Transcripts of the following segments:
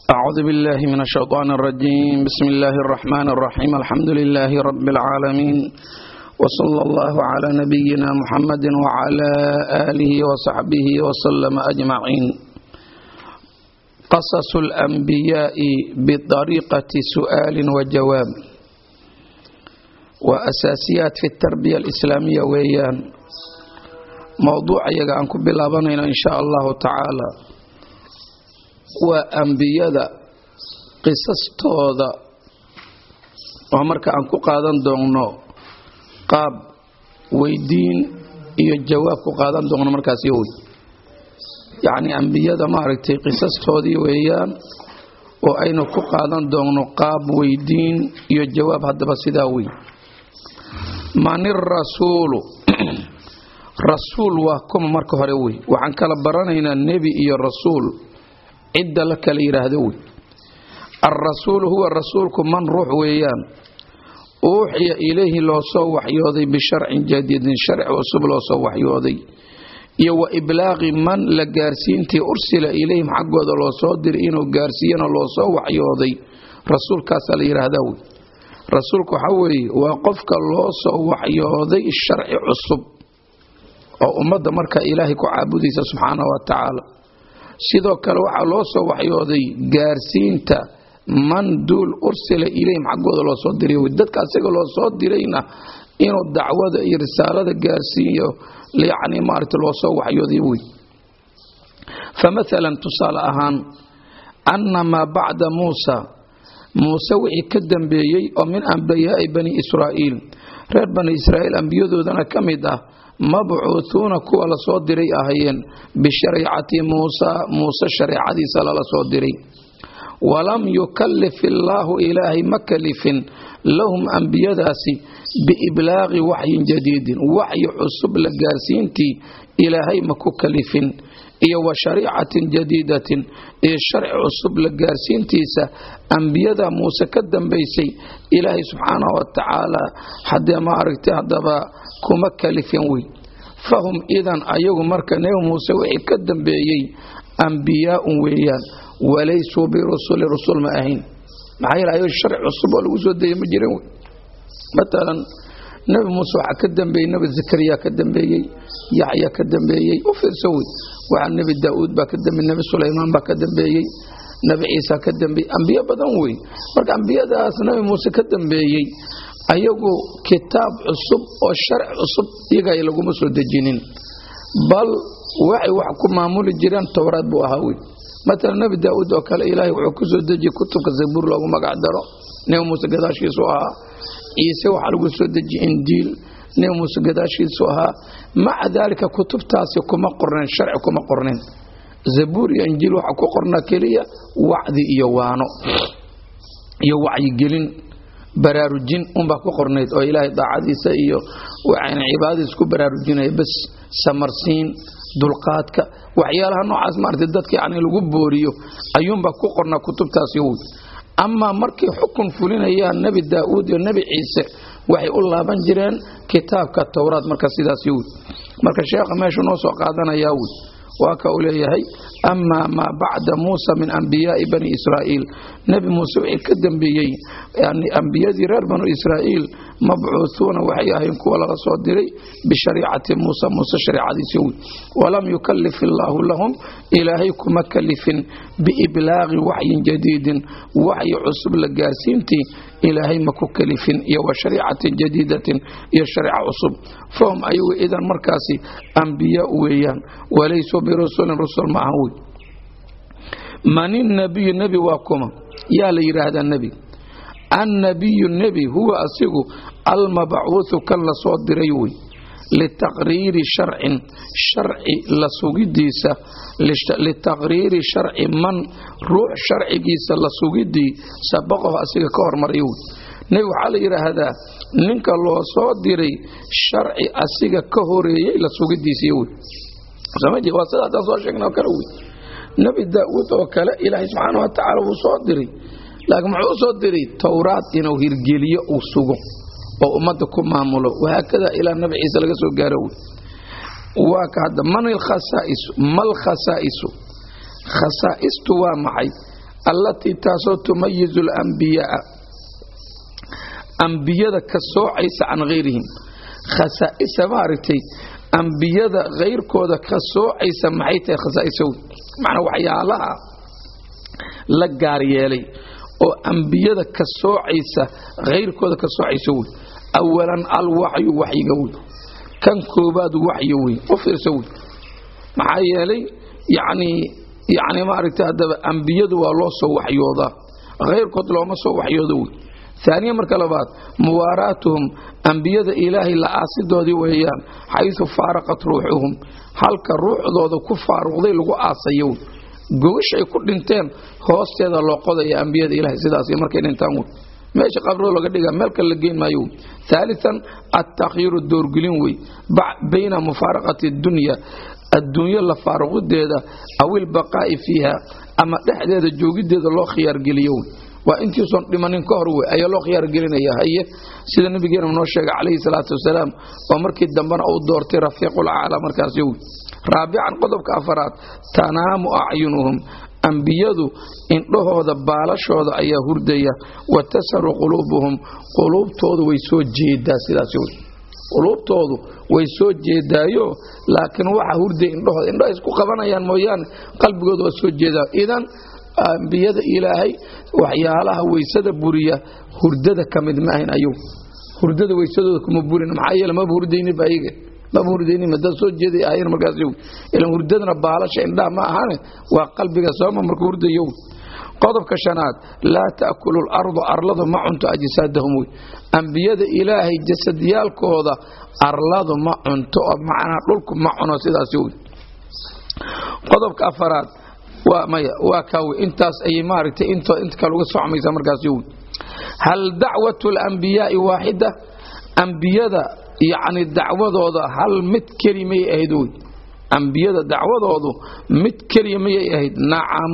أعوذ بالله من الشيطان الرجيم بسم الله الرحمن الرحيم الحمد لله رب العالمين وصلى الله على نبينا محمد وعلى آله وصحبه وسلم أجمعين قصص الأنبياء بطريقة سؤال وجواب وأساسيات في التربية الإسلامية ويان موضوع يقع أنكم بلابنين إن شاء الله تعالى waa ambiyada qisastooda. Oo marka aan ku qaadan doonno qaab weydiin iyo jawaab ku qaadan doonno markaas wey yacnii ambiyada maaragtay qisastoodii weeyaan oo aynu ku qaadan doonno qaab weydiin iyo jawaab haddaba sidaa wey man irasuulu rasuul waa kuma marka hore wey waxaan kala baranaynaa nebi iyo rasuul cidda la kala yidhaahdo wey. Alrasuulu huwa rasuulku man ruux weeyaan. Uuxiya ilayhi loo soo waxyooday bisharcin jadiidin sharci cusub loo soo waxyooday. Iyo wa iblaaqi man la gaarsiintii ursila ilayhim xaggooda loo soo diray inuu gaarsiiyana loo soo waxyooday. Rasuulkaasaa la yidhaahdaa wey. Rasuulku waxaa weeye waa qofka loo soo waxyooday sharci cusub. Oo ummadda markaa ilaahay ku caabudaysa subxaana wa tacaala sidoo kale waxaa loo soo waxyooday gaarsiinta man duul ursila ilayhim xaggooda loo soo diray dadka asaga loo soo dirayna inuu dacwada iyo risaalada gaarsiiyo yacni maaragta loo soo waxyooday wey. Famahalan tusaale ahaan anna maa bacda muusa muuse wixii ka dambeeyey oo min ambiyaa'i bani israa'iil. Reer bani israa'iil ambiyadoodana ka mid ah mabcuuhuuna kuwa la soo diray ahayeen bishariicati muusa muuse shareecadiisa lala soo diray. Walam yukallif illaahu ilaahay ma kalifin lahum ambiyadaasi biiblaaqi waxyin jadiidin waxyi cusub la gaarsiintii ilaahay ma ku kalifin iyo wa shariicatin jadiidatin iyo sharci cusub la gaarsiintiisa ambiyada muuse ka dambaysay ilaahay subxaanahu wa tacaala haddee ma aragtay haddaba kuma kalifin wey fahum idan ayagu marka nebi muuse wixii ka dambeeyey ambiyaaun weeyaan walaysuu birusuli rusul ma ahayn. Maxaa yeele ayago sharci cusub oo lagu soo dayay ma jirin wey matalan nebi muuse waxaa ka dambeeyey nebi zakariya ka dambeeyey yaxya ka dambeeyey. U fiirso wey waxaa nebi daa'uud baa ka dambeeyey nebi sulaymaan baa ka dambeeyey nebi ciisa ka dambeeyey. Ambiyo badan wey. Marka ambiyadaas nebi muuse ka dambeeyey ayagu kitaab cusub oo sharci cusub iyaga laguma soo dejinin. Bal waxay wax ku maamuli jireen towraad buu ahaa wey. Matalan nebi daa'uud oo kale ilaahay wuxuu ku soo dejiyey kutubka zabuur loogu magac nebi muuse gadaashiisu ahaa. Ciise waxaa lagu soo dejiyey injiil nebi muuse gadaashiisu ahaa maca daalika kutubtaasi kuma qorneen sharci kuma qorneen zabuur iyo injiil waxaa ku qornaa keliya wacdi iyo waano iyo wacyigelin baraarujin unbaa ku qornayd oo ilaahay daacadiisa iyo cibaadadiisa ku baraarujinaya bas samarsiin dulqaadka waxyaalaha noocaas maarata dadka yani lagu booriyo ayuunbaa ku qornaa kutubtaasi. Wey amaa markay xukun fulinayaan nebi daa'uud iyo nebi ciise waxay u laaban jireen kitaabka towraad. Marka sidaas wey marka sheekha meeshu noo soo qaadanayaa wey waa ka uu leeyahay amaa maa bacda muusa min ambiyaa'i bani israa'iil. Nebi muuse wixii ka dambeeyey ambiyadii reer banu israa'iil mabcuuhuuna waxay ahayn kuwa laga soo diray bishariicati muusa. Muuse shareecadiisi wey walam yukallif illaahu lahum ilaahay kuma kalifin biiblaaqi waxyin jadiidin. Waxyi cusub la gaarsiintii ilaahay ma ku kalifin iyo wa shariicatin jadiidatin iyo shariica cusub fahum ayagu idan markaasi ambiyaa weeyaan walaysuu birusulin rusul ma ahan wey man inabiyu nebi waa kuma yaa la yidhaahdaa nebi annabiyu nebi huwa asigu almabcuuhu kan la soo diray wey litaqriiri sharcin sharci la sugidiisa litaqriiri sharci man ruux sharcigiisa la sugidii sabaqahu asiga ka hormaraya wey nebi waxaa la yidhaahdaa ninka loo soo diray sharci asiga ka horeeyey la sugidiisiy wey waa sida haddaan soo sheegna oo kale wey nebi daa'uud oo kale ilaahay subxaana wa tacaala wuu soo diray laakiin muxuu u soo diray towraad inuu hirgeliyo uu sugo oo ummadda ku maamulo wahaakada ilaa nabi ciise laga soo gaaro waa ka hadda man alkhasaa'isu mal khasaa'isu khasaa'istu waa maxay? Allatii taasoo tumayizu alambiyaaa ambiyada ka soocaysa can hayrihim khasaa'isa maaragtay ambiyada kayrkooda ka soocaysa maxay tahay khasaa'isow? Macnaa waxyaalaha la gaar yeelay oo ambiyada ka soocaysa hayrkooda ka soocaysa wey awalan alwaxyu waxyiga wey kan koobaad waxyi wey u fiirsa wey maxaa yeelay yacnii yacni maaragtay haddaba ambiyadu waa loo soo waxyoodaa hayrkood looma soo waxyoodo wey aaniya marka labaad muwaaraatuhum ambiyada ilaahay la aasidoodii weeyaan xaysu faaraqat ruuxuhum halka ruuxdooda ku faaruqday lagu aasayo gogashay ku dhinteen hoosteeda loo qodaya ambiyada ilahay sidaas markay dhintaan meesha qabroo laga dhiga meel kale la geyn maayo. Aalian atakyiiru doorgelin wey bayna mufaaraqati dunya adduunyo la faaruqideeda aw ilbaqaa'i fiiha ama dhexdeeda joogideeda loo khiyaargeliyo waa intiiusan dhimanin ka hor wey ayaa loo khiyaargelinaya haye sida nabigeena noo sheegay calayhi salaatu wasalaam oo markii dambena uu doortay rafiiqulacla markaasi wey raabican qodobka afaraad tanaamu acyunuhum ambiyadu indhahooda baalashooda ayaa hurdaya. Wa tasaru quluubuhum quluubtoodu way soo jeedaa sidaas quluubtoodu way soo jeedaayo laakiin waxa hurdaya indhahooda indhaha isku qabanayaan mooyaane qalbigooda waa soo jeedaa. Idan ambiyada ilaahay waxyaalaha weysada buriya hurdada ka mid maahayn ayuu. Hurdada weysadooda kuma burin maxaa yeele maba hurdayniba maba hurdaynin dad soo jeeday ahayn markaas ilan hurdadana baalasha indhaha ma ahane waa qalbiga sooma markuu hurdayo. Qodobka shanaad laa ta'kulu lardu arladu ma cunto ajsaadahum. Wey ambiyada ilaahay jasadyaalkooda arladu ma cunto oo macnaa dhulku ma cuno sidaas wey qodobka afaraad maya waa kaawe intaas ayay maaragtay inta kale uga socmaysa markaas yowi hal dacwatu alambiyaai waaxida ambiyada yacni dacwadooda hal mid keli may ahayd wey ambiyada dacwadoodu mid keliya mayay ahayd. Nacam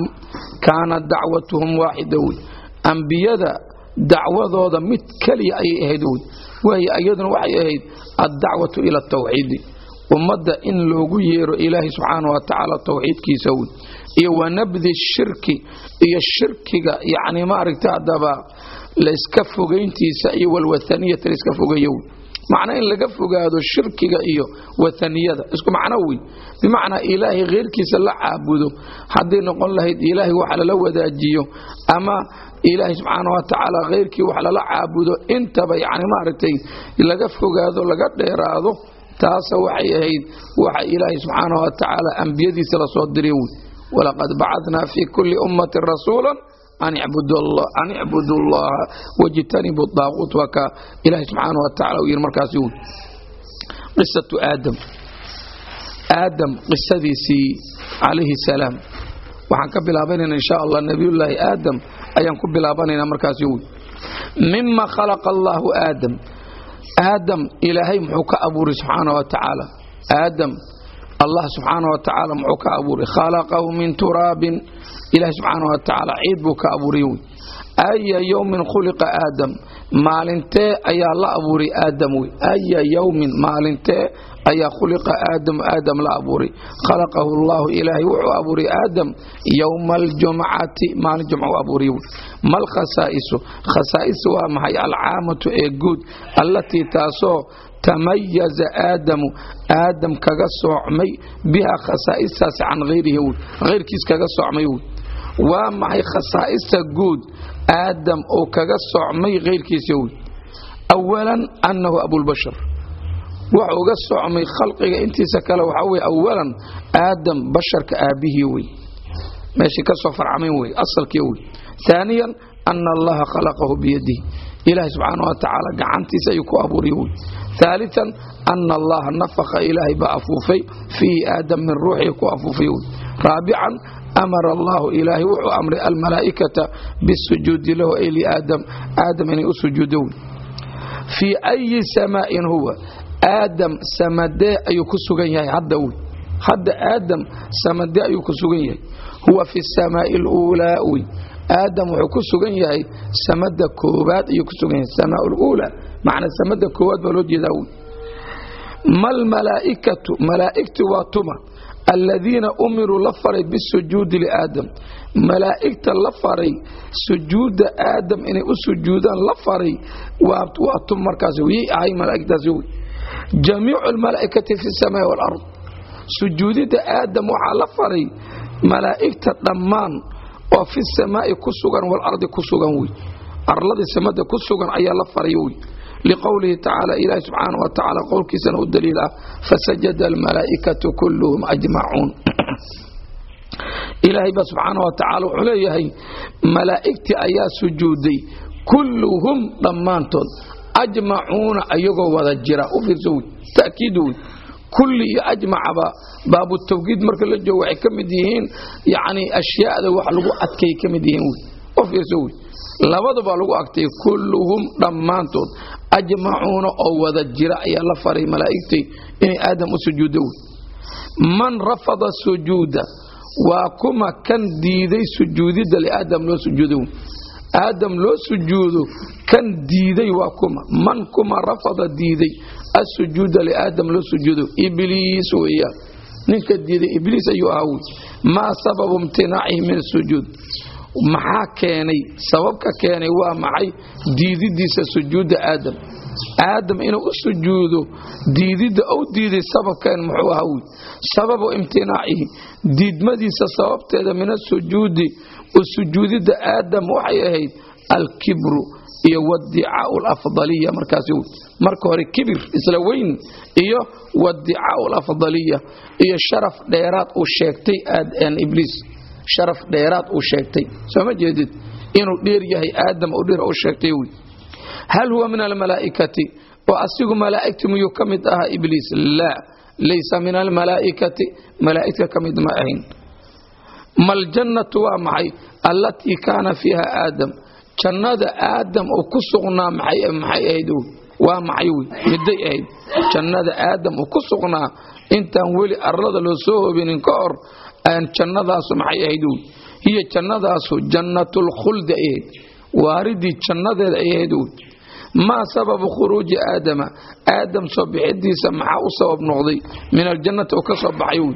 kaanat dacwatuhum waaxida wey ambiyada dacwadooda mid keliya ayay ahayd wey waayo iyaduna waxay ahayd addacwatu ila atawxiidi ummadda in loogu yeero ilaahay subxaana wa tawxiidkiisa wey iyo wanabdi shirki iyo shirkiga yani maaragta hadaba layska fogayntiisa iyo walwahaniyata layska fogeeyo wey macnaa in laga fogaado shirkiga iyo wahaniyada isku macno wey bimacnaa ilaahay kheyrkiisa la caabudo hadday noqon lahayd ilaahay wax lala wadaajiyo ama ilaahay subxaana wa tacaala kheyrkii wax lala caabudo intaba yani maaragtay laga fogaado laga dheeraado taasa waxay ahayd waxa ilaahay subxaana wa tacaala ambiyadiisa la soo diray wey walaqad bacadnaa fii kulli ummatin rasuula an icbudu llaha wajtanibu daaquut waa ka ilahi subxaana wa tacala uu yidhi markaasi qisatu aadam aadam qisadiisii calayhi salaam waxaan ka bilaabanayna insha allah nabiyullaahi aadam ayaan ku bilaabanayna markaasi wy mima khalaqa allaahu aadam aadam ilaahay muxuu ka abuuray subxaana wa aadam allah subxaana wa tacaala muxuu ka abuuray khalaqahu min turaabin ilahi subxaana wa tacaala ciid buu ka abuuray aya yowmin khuliqa aadam. Maalintee ayaa la abuuray aadam wey aya yowmin maalintee ayaa khuliqa aadam aadam la abuuray. Khalaqahu llahu ilaahay wuxuu abuuray aadam. Yowma aljumcati maalin jumca u abuuray wey mal khasaa'isu khasaa'is waa maxay? Alcaamatu ee guud allatii taasoo tamayaza aadamu aadam kaga soocmay biha khasaa'istaasi can hayrihi wey hayrkiis kaga soocmay waa maxay khasaa'ista guud aadam uu kaga socmay hayrkiisa wey awalan annahu abulbashar wuxuu uga socmay khalqiga intiisa kale waxaa weye awalan aadam basharka aabbihii wey meeshii ka soo farcamayn wey asalkii wey aaniyan ana allaha khalaqahu biyadihi ilaahi subxaana wa tacaala gacantiisa ayuu ku abuuriy wey aalian ana allaha nafaka ilaahay baa afuufay fiihi aadam min ruuxii ku afuufay wey raabican amara allahu ilaahay wuxuu amray almalaa'ikata bisujuudi lahu ay liaadam aadam inay u sujuudo wey fii ayi samaa'in huwa aadam samadee ayuu ku sugan yahay hadda wey hadda aadam samadee ayuu ku sugan yahay. Huwa fi samaa'i aluulaa wey aadam wuxuu ku sugan yahay samada koowaad ayuu ku sugan yahay samaa macnaa samada koowaad baa loo jeedaa wey malmalaaikatu malaa'igti waa tuma. Aladiina umiruu la faray bisujuudi liaadam malaa'igta la faray sujuudda aadam inay u sujuudaan la faray waa tun markaas yay ahay malaa'igtaasi wey jamiicu almalaa'ikati fi samaa'i waalard sujuudidda aadam waxaa la faray malaa'igta dhammaan oo fi samaa'i ku sugan waalardi ku sugan wey arladii samada ku sugan ayaa la faray wey liqowlihi tacaala ilaahi subxaana wa qowlkiisana u daliil ah fasajada almalaa'ikatu kulluhum ajmacuun ilaahay baa subxaana wa wuxuu leeyahay malaa'igtii ayaa sujuuday kulluhum dhammaantood ajmacuuna ayagoo wada jira u wey ta'kiid wey kulli iyo ajmacaba baabu tawkiid marka la joogo waxay ka mid yihiin yacni ashyaada wax lagu adkay ka mid yihiin wey. U fiirso wey. Labadaba lagu agtay kulluhum dhammaantood ajmacuuna oo wada jira ayaa la faray malaa'igtii inay aadam u sujuuddo wey. Man rafada sujuuda waa kuma kan diiday sujuudidda liaadam loo sujuudo aadam loo sujuudo kan diiday waa kuma. Man kuma rafada diiday asujuuda liaadam loo sujuudo ibliis weeyaan ninka diiday ibliis ayuu ahaa wey maa sababu imtinaacihi min asujuud maxaa keenay sababka keenay waa maxay diididiisa sujuudda aadam aadam inuu u sujuudo diididda ou diiday sababkeen muxuu ahaa wy sababu imtinaacihi diidmadiisa sababteeda min asujuudi u sujuudidda aadam waxay ahayd alkibru iyo wadicaau alafdaliya markaas marka hore kibir isla weyn iyo wadicaau alafdaliya iyo sharaf dheeraad uu sheegtay ibliis. Sharaf dheeraad uu sheegtay. Soo ma jeedid? Inuu dheer yahay aadam u dheer u sheegtay wy hal huwa min almalaa'ikati? Oo asigu malaa'igti miyuu ka mid ahaa ibliis? Laa laysa min almalaa'ikati? Malaa'igta ka mid ma ahayn. Maljannatu waa maxay? Allatii kaana fiiha aadam. Jannada aadam uu ku sugnaa maxay ahayd waa maxay wy miday ahayd. Jannada aadam uu ku sugnaa. Intaan weli arlada loo soo hobinin ka hor jannadaasu maxay ahayd wy hiyo jannadaasu jannatulkhuldi ay ahayd. Waaridii jannadeeda ay ahayd wy maa sababu khuruuji aadama? Aadam soo bixidiisa maxaa u sabab noqday? Min aljannati uu ka soo baxay wy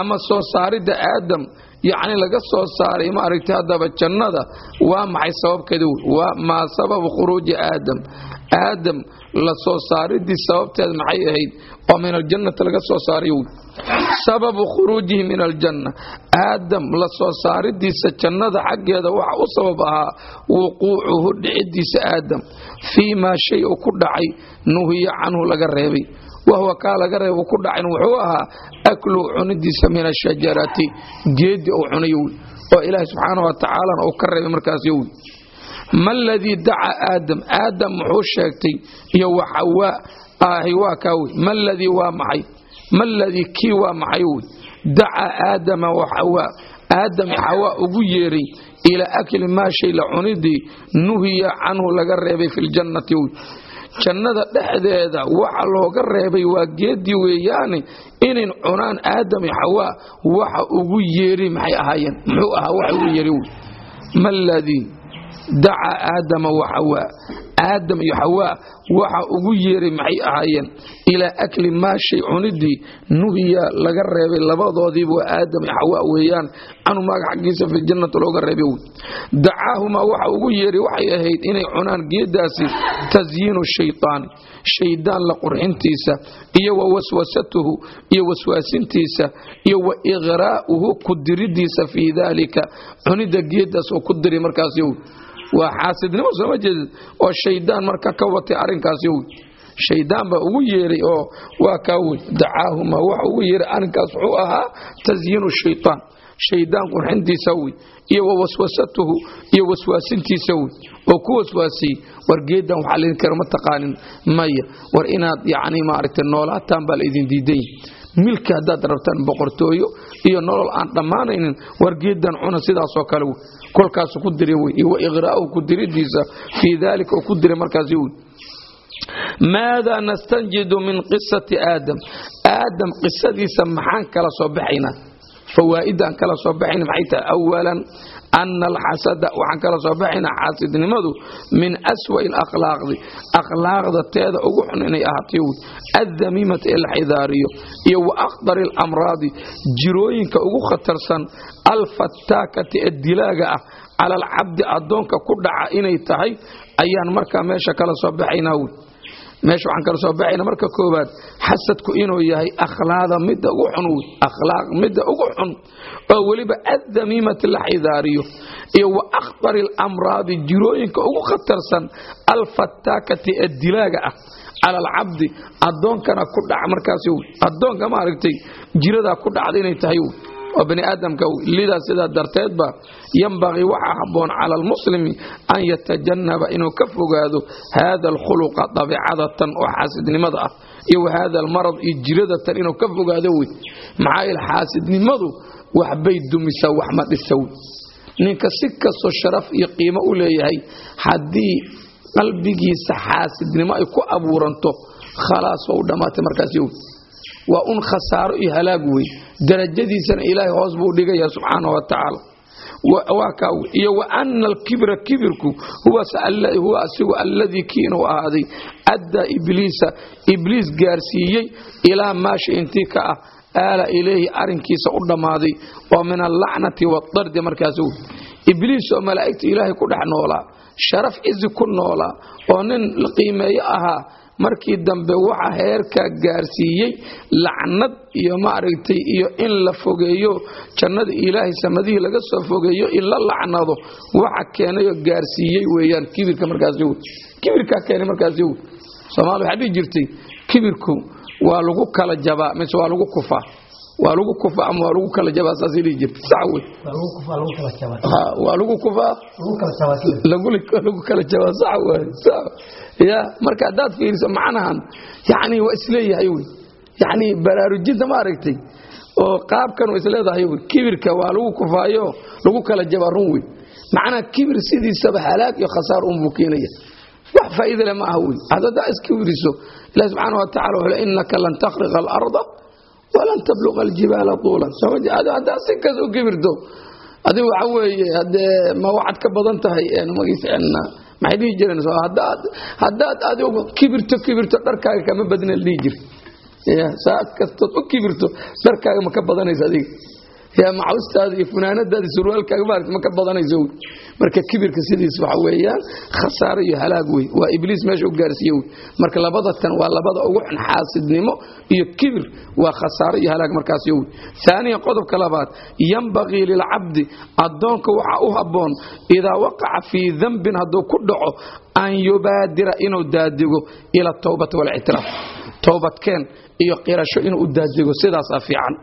ama soo saaridda aadam yacni laga soo saaray maaragtay haddaba jannada waa maxay sababkeeda wy maa sababu khuruuji aadam? Aadam la soo saaridii sababteed maxay ahayd? Oo min aljannati laga soo saaray sababu khuruujihi min aljanna. Aadam la soo saaridiisa jannada xaggeeda waxa u sabab ahaa wuquucuhu dhicidiisa aadam. Fii maa shay uu ku dhacay nuhiya canhu laga reebay wahuwa kaa laga reeba ku dhacayn wuxuu ahaa akluhu cunidiisa min ashajarati geedi cunay wy oo ilaahi subxaana wa tacaalana uu ka reebay markaas wy ma ladii daca aadam aadam muxuu sheegtay iyo waxawaa ahi waa kaa wey ma ladii waa maxay ma ladii kii waa maxay wey daca aadama waxawaa aadam xawaa ugu yeeray ilaa akli maa la cunidii nuhiya canhu laga reebay fi ljannati wey jannada dhexdeeda waxa looga reebay waa geedii weeyaane inayn cunaan aadam xawaa waxa ugu yeeri maxay ahaayeen? Muxuu ahaa waxa ugu yeeri? Wey ma ladii daca aadama waxawaa aadam iyo xawaa waxa ugu yeeray maxay ahaayeen? Ilaa akli maa shay cunidii nuhiya laga reebay labadoodiiba waa aadam iyo xawaa weeyaan. Canu maaga xaggiisa fi jannati looga reebay. Dacaahumaa waxa ugu yeeray waxay ahayd inay cunaan geedaasi tasyiinu shaytaani shaydaan la qurxintiisa iyo wa waswasatuhu iyo waswaasintiisa iyo wa iqraa'uhu ku diridiisa fii daalika cunida geedaas oo ku diri markaas yow waa xaasidnimo sooma jeedid oo shaydaan marka ka watay arrinkaas yow shaydaan baa ugu yeeray oo waa kaa wey dacaahuma waxa ugu yeeray arrinkaas wuxuu ahaa tasyiinu shaytaan. Shaydaan qurxintiisa wey iyo wa waswasatuhu iyo waswaasintiisa wey oo ku waswaasiyey. War geedan waxaa laydin kara ma taqaanin maya war inaad yacni maaragtay noolaataan baa laydin diidan yahay milki haddaad rabtaan boqortooyo iyo nolol aan dhammaanaynin war geedan cuna sidaasoo kale wey. Kolkaasu ku diri wey wa iqraa'uhu ku diridiisa fii daalika oo ku diray markaasi wey. Maadaa nastanjidu min qisati aadam. Aadam qisadiisa maxaan kala soo baxaynaa? Fawaa'idaan kala soo baxayna maxay tahay? Awalan ana alxasada waxaan kala soo baxaynaa xaasidnimadu min aswa'i alakhlaaqdi akhlaaqda teeda ugu xun inay ahaatay wy addamiimata ee la xidaariyo iyo wa akhdari alamraadi jirooyinka ugu khatarsan alfattaakati ee dilaaga ah cala alcabdi addoonka ku dhaca inay tahay ayaan markaa meesha kala soo baxaynaa wy meesha waxaan kala soo baxayna marka koowaad xasadku inuu yahay akhlaaqda midda ugu xun wey akhlaaq midda ugu xun oo weliba addamiimati la xidaariyo iyo wa akhtari alamraadi jirooyinka ugu khatarsan alfattaakati ee dilaaga ah cala alcabdi addoonkana ku dhaca markaasi wey addoonka maaragtay jiradaa ku dhacda inay tahay wey waa bani aadamka lidaa sidaa darteedba yambaqii waxaa habboon cala almuslimi an yatajannaba inuu ka fogaado haada alkhuluqa dabiicadatan oo xaasidnimada ah iyo wa haada almarad iyo jiradatan inuu ka fogaado wey. Maxaa yeele xaasidnimadu waxbay dumisaa wax ma dhisa wey ninka si kastoo sharaf iyo qiimo u leeyahay haddii qalbigiisa xaasidnimo ay ku abuuranto khalaas waa u dhammaatay markaasi wey waa un khasaaro iyo halaag wey darajadiisana ilaahay hoos buu dhigaya subxaana wa tacaala. Iyo wa ana alkibra kibirku huwa asigu alladii kii inuu ahaaday. Addaa ibliisa ibliis gaarsiiyey ilaa maasha intii ka ah aala ilayhi arinkiisa u dhammaaday. Oo min allacnati waadardi markaas wey ibliis oo malaa'igta ilaahay ku dhex noolaa sharaf cizi ku noolaa oo nin la qiimeeyo ahaa markii dambe waxa heerkaa gaarsiiyey lacnad iyo maaragtay iyo in la fogeeyo jannada ilaahay samadihii laga soo fogeeyo in la lacnado waxa keenayoo gaarsiiyey weeyaan. Kibirka markaas wey kibirkaa keenay markaas wey soomaali waxaa dhihi jirtay kibirku waa lagu kala jabaa mise waa lagu kufaa waa lagu kufa ama waa lagu kala jabaa? Saasay dhihi jirtay sax wey waa lagu kufaa? Lagu kala jabaa sax wey ya marka haddaad fiiriso macnahan yani waa is leeyahay wey. Yani baraarujinta ma aragtay? Oo qaabkan waa isleedahay wey. Kibirka waa lagu kufaayo lagu kala jabaa run wey. Macnaha kibir sidiisaba halaag iyo khasaar unbuu keenaya. Wax faa'iida le ma aha wey. Haddadaa iskibiriso ilahi subxaana wa tacala wuxuu le innaka lan takhriqa alarda walan tabluqa aljibaala tuulan haddaad si kas u kibirto adigu waxa weeye haddee ma waxaad ka badan tahay magiisa maxay dhihi jireen haddaad adigu kibirto kibirto dharkaaga kama badna dhihi jira saa kastood u kibirto dharkaaga ma ka badanaysa adiga yaa macustaada iyo funaanadaada surwaalkaaga ma ka badanayso. Marka kibirka sidiis waxa weeyaan khasaaro iyo halaag wey. Waa ibliis meesha u gaarsiiye wey. Marka labada tan waa labada ugu xun xaasidnimo iyo kibir waa khasaaro iyo halaag markaasi wey. Aaniyan qodobka labaad yambaqii lilcabdi addoonka waxaa u habboon idaa waqaca fii dambin hadduu ku dhaco an yubaadira inuu daadigo ila towbati walictiraaf towbadkeen iyo qirasho inuu daadigo sidaasaa fiican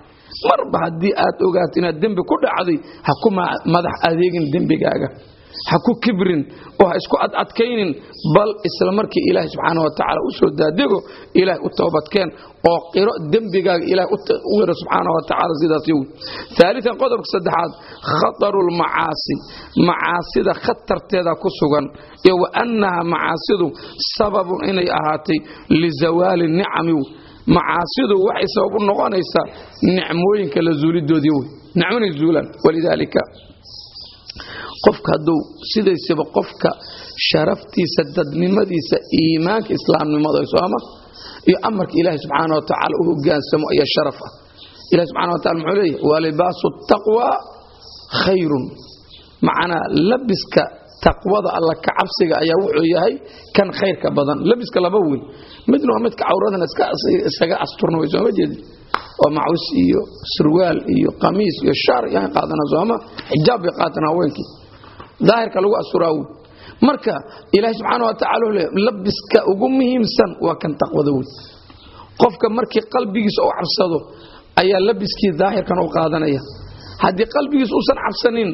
marba haddii aad ogaato inaad dembi ku dhacday ha ku madax adeegin dembigaaga. Ha ku kibrin oo ha isku adadkaynin bal isla markii ilaahay subxaana wa tacaala u soo daadego ilahay u toobadkeen oo qiro dembigaaga ilahay u qiro subxaana wa tacaala sidaas yow aalian qodobka saddexaad khataru lmacaasi macaasida khatarteeda ku sugan iyo wa annaha macaasidu sababun inay ahaatay lizawaali nicami macaasidu waxay u noqonaysaa nicmooyinka la zuulidoodii wey. Nicmonay zuulaan walidaalika. Qofka hadduu sidaysaba qofka sharaftiisa dadnimadiisa iimaanka islaamnimada sooma iyo amarka ilaahay subxaana wa tacaala u hogaansamo ayaa sharaf ah. Ilahi subxana wa tacala muxuu leeyahy walibaasu taqwa khayrun. Macnaa labiska taqwada alla ka cabsiga ayaa wuxuu yahay kan khayrka badan. Labiska laba weyn midna waa midka cawradan isaga asturna way sooma jeedin. Oo macus iyo surwaal iyo qamiis iyo shaar yaan qaadana sooma xijaab bay qaatan haweenkii. Daahirka lagu asturaa wey marka ilaahay subxaana wa tacala labiska ugu muhiimsan waa kan taqwada wey qofka markii qalbigiisa u cabsado ayaa labiskii daahirkan u qaadanaya. Haddii qalbigiisa uusan cabsanin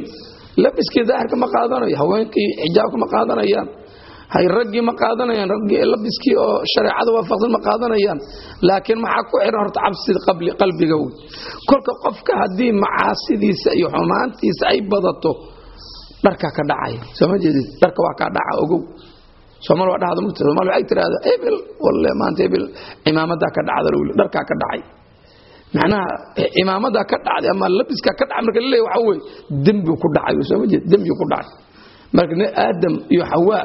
labiskii daahirka ma qaadanayo haweenkii xijaabka ma qaadanayaan hay raggii ma qaadanayaan raggii labiskii oo shareecada waafaqsan ma qaadanayaan laakiin maxaa ku xiran horta cabsida qalbiga wey kolka qofka haddii macaasidiisa iyo xumaantiisa ay badato dharkaa ka dhacaya. Sooma jeedid dharka waa kaa dhaca ogow. Soomaal waa dhahda mugta? Soomaal waxay tiraahdaa hebel walle maanta hebel cimaamadaa ka dhacda dharkaa ka dhacay macnaha imaamadaa ka dhacday ama labiskaa ka dhacay marka laleeyahy waxa weye dembigu ku dhacay soo ma jeed dembigu ku dhacay. Marka aadam iyo xawaa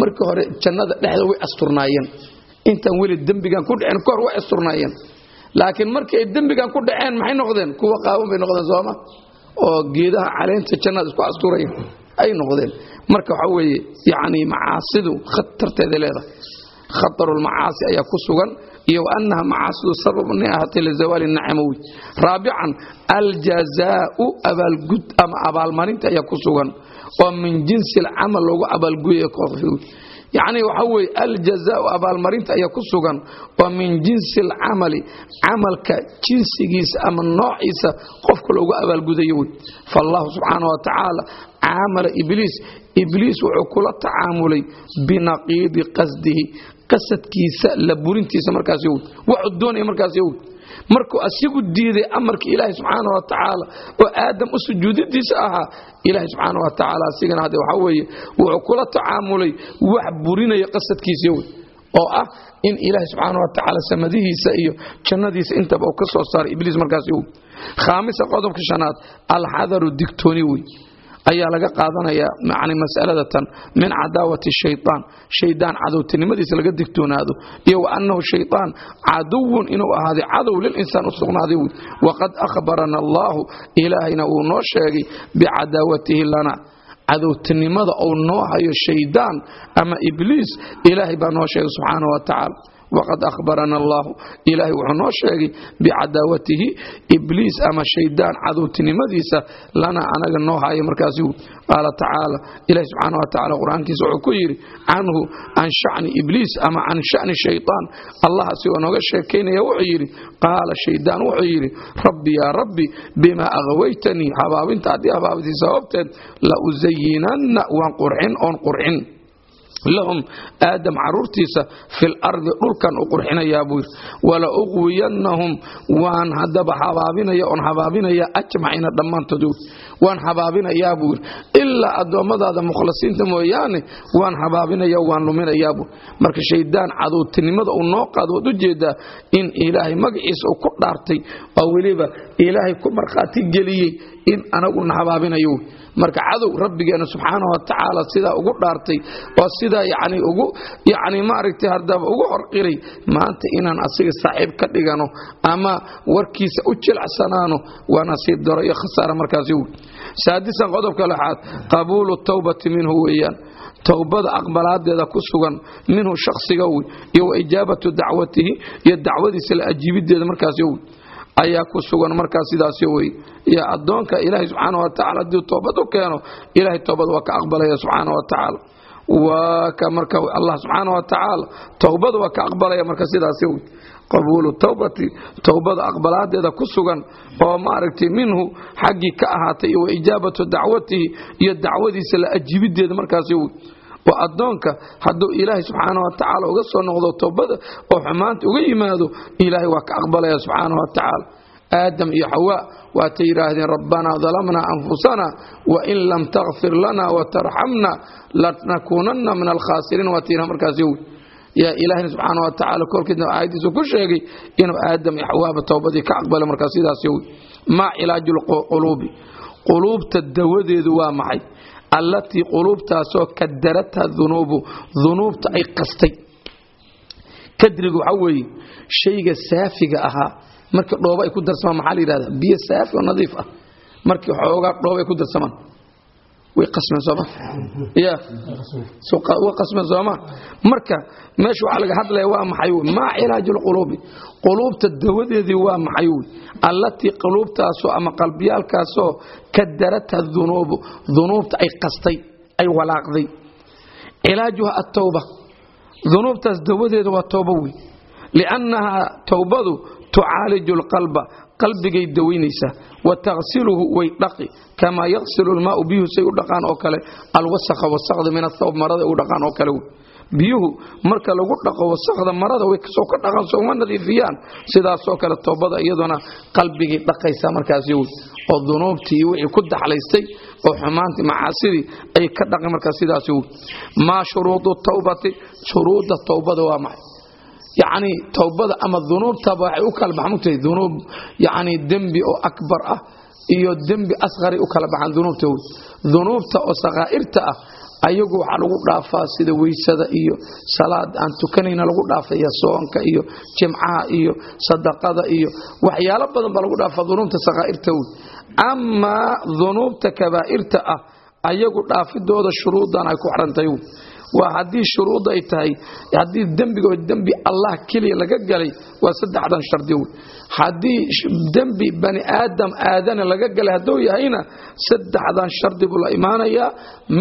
markii hore jannada dhexda way asturnaayeen. Intaan weli dembigan ku dhicin kahor way asturnaayeen. Laakiin markii ay dembigan ku dhaceen maxay noqdeen? Kuwa qaawan bay noqdeen sooma oo geedaha caleenta jannada isku asturaya ay noqdeen. Marka waxa weeye yacni macaasidu khatarteeda leedahay. Khatarulmacaasi ayaa ku sugan iyo waanaha macaasidu sabab inay ahaatay lizawaali nacamawi raabican aljazaau abaalgud ama abaalmarinta ayaa ku sugan oo min jinsi alcamal loogu abaalguyayo kooxi yacni waxa weeye aljazaau abaalmarinta ayaa ku sugan oo min jinsi alcamali camalka jinsigiisa ama noociisa qofka loogu abaalgudayo wey faallahu subxaana wa caamala ibliis ibliis wuxuu kula tacaamulay binaqiidi qasdihi qasadkiisa la burintiisa markaas yowd waxuu doonaya markaas yowd. Markuu asigu diiday amarkii ilaahay subxaana wa tacaala oo aadam u sujuudidiisa ahaa ilaahay subxaana wa tacaala asigana hadde waxaa weeye wuxuu kula tacaamulay wax burinaya qasadkiisa yowd oo ah in ilaahay subxaana wa tacaala samadihiisa iyo jannadiisa intaba uu ka soo saaray ibliis markaas yowd. Khaamisa qodobka shanaad alxadaru digtooni wey ayaa laga qaadanayaa yani masalada tan min cadaawati shaytaan shaydaan cadowtinimadiisa laga digtoonaado iyo wa annahu shaytaan caduwun inuu ahaaday cadow lilinsaan u sugnaaday wy waqad akhbarana allaahu ilaahayna wuu noo sheegay bicadaawatihi lana cadowtinimada uu noo hayo shaydaan ama ibliis ilaahay baa noo sheegay subxaana wa tacaala waqad ahbarana allahu ilaahay wuxuu noo sheegay bicadaawatihi ibliis ama shaydaan cadowtinimadiisa lana anaga noo haya markaasi qaala tacaala ilahi subxaana wa qur'aankiisa wuxuu ku yidhi canhu can shacni ibliis ama can sha'ni shaytaan allah asigoo nooga sheekaynaya wuxuu yidhi qaala shaydaan wuxuu yidhi rabbi yaa rabbi bimaa aghwaytanii habaabinta haddii habaabtay sababteed la usayinanna waan qurxin oon qurxin lahum aadam caruurtiisa fil ardi dhulkan u qurxinayaa buu yidhi. Wala uqwiyannahum waan haddaba habaabinaya oon habaabinaya ajmaciina dhammaantood waan habaabinayaa buu yidhi. Ilaa addoommadaada mukhlasiinta mooyaane waan habaabinaya waan luminayaa buu marka shaydaan cadowtinimada uu noo qaado waad u jeedaa in ilaahay magaciisa uu ku dhaartay oo weliba ilaahay ku markhaati geliyey in anaguna habaabinayo marka cadow rabbigeena subxaana wa tacaala sidaa ugu dhaartay oo sidaa yani ugu yani maaragtay haddaba ugu horqiray maanta inaan asiga saaxiib ka dhigano ama warkiisa u jilacsanaano waa nasiib daro iyo khasaara markaasi wy saadisan qodobka lexaad qabuulu tawbati minhu weeyaan. Towbada aqbalaadeeda ku sugan minhu shakhsiga wy iyo wa ijaabatu dacwatihi iyo dacwadiisa la ajiibideeda markaasi wy ayaa ku sugan markaa sidaas wey iyo adoonka ilaahay subxaana wa tacala haddii toobad u keeno ilahay toobad waa ka aqbalaya subxaana wa tacaala waa ka marka allah subxaana wa tacaala waa ka aqbalaya marka sidaas wey qabuulu towbati towbada aqbalaadeeda ku sugan oo maaragtay minhu xaggii ka ahaatay iyo wa ijaabatu dacwatihi iyo dacwadiisa la ajibideeda markaas wey oo addoonka hadduu ilaahay subxaana wa tacaala uga soo noqdo towbada oo xumaanta uga yimaado ilaahay waa ka aqbalaya subxaana wa aadam iyo xawaa waatay yidhaahdeen rabbanaa dalamnaa anfusana wain lam takfir lana watarxamna lanakuunanna min alkhaasiriin waatayna markaas yowi yaa ilaahayna subxaana wa tacaala aayadiisu ku sheegay inuu aadam iyo xawaaba towbadii ka aqbalay markaas sidaas yowi maa cilaaju lquluubi quluubta dawadeedu waa maxay allatii quluubtaasoo kadaratha dunuubu dunuubta ay qastay. Kadrigu waxaa weeye shayga saafiga ahaa markii dhoobo ay ku darsamaan maxaa la yidhahdaa? Biyo saafi oo nadiif ah. Markii xoogaa dhoobo ay ku darsamaan sooma marka meesha waxaa laga hadlaya waa maxay maa cilaaju lquluubi quluubta dawadeedii waa maxay allatii quluubtaasoo ama qalbiyaalkaasoo kadaratha dunuubu. Dunuubta ay qastay ay walaaqday. Cilaajuha attawba. Dunuubtaas dawadeeda waa tooba wey. Liannahaa towbadu tucaaliju lqalba qalbigay dawaynaysaa wa taksiluhu way dhaqi. Kamaa yaksilu lmaau biyuhu say u dhaqaan oo kale. Alwasakha wasakda min athawb marada u dhaqaan oo kale. Biyuhu marka lagu dhaqo wasakda marada way ka soo ka dhaqan sooma nadiifiyaan. Sidaasoo kale toobada iyaduna qalbigay dhaqaysaa markaas wey. Oo dunuubtii wixii ku daxlaystay oo xumaantii macaasidii ay ka dhaqan markaas sidaas wey. Maa shuruudu tawbati? Shuruudda towbada waa maxay yacni towbada ama dunuubtaba waxay u kala baxan mugtahay dunuub yacni dembi oo akbar ah iyo dembi asqaray u kala baxaan dunuubta. Wey dunuubta oo sakaa'irta ah ayagu waxaa lagu dhaafaa sida weysada iyo salaad aan tukanayna lagu dhaafaya soonka iyo jimcaha iyo sadaqada iyo waxyaalo badan baa lagu dhaafaa dunuubta sakaa'irta wey amaa dunuubta kabaa'irta ah ayagu dhaafidooda shuruudan ay ku xidhantahay wey waa haddii shuruud ay tahay haddii dembigo dembi allah keliya laga galay waa saddexdan shardi wey haddii dembi bani aadam aadana laga galay hadduu yahayna saddexdan shardi buu la imaanayaa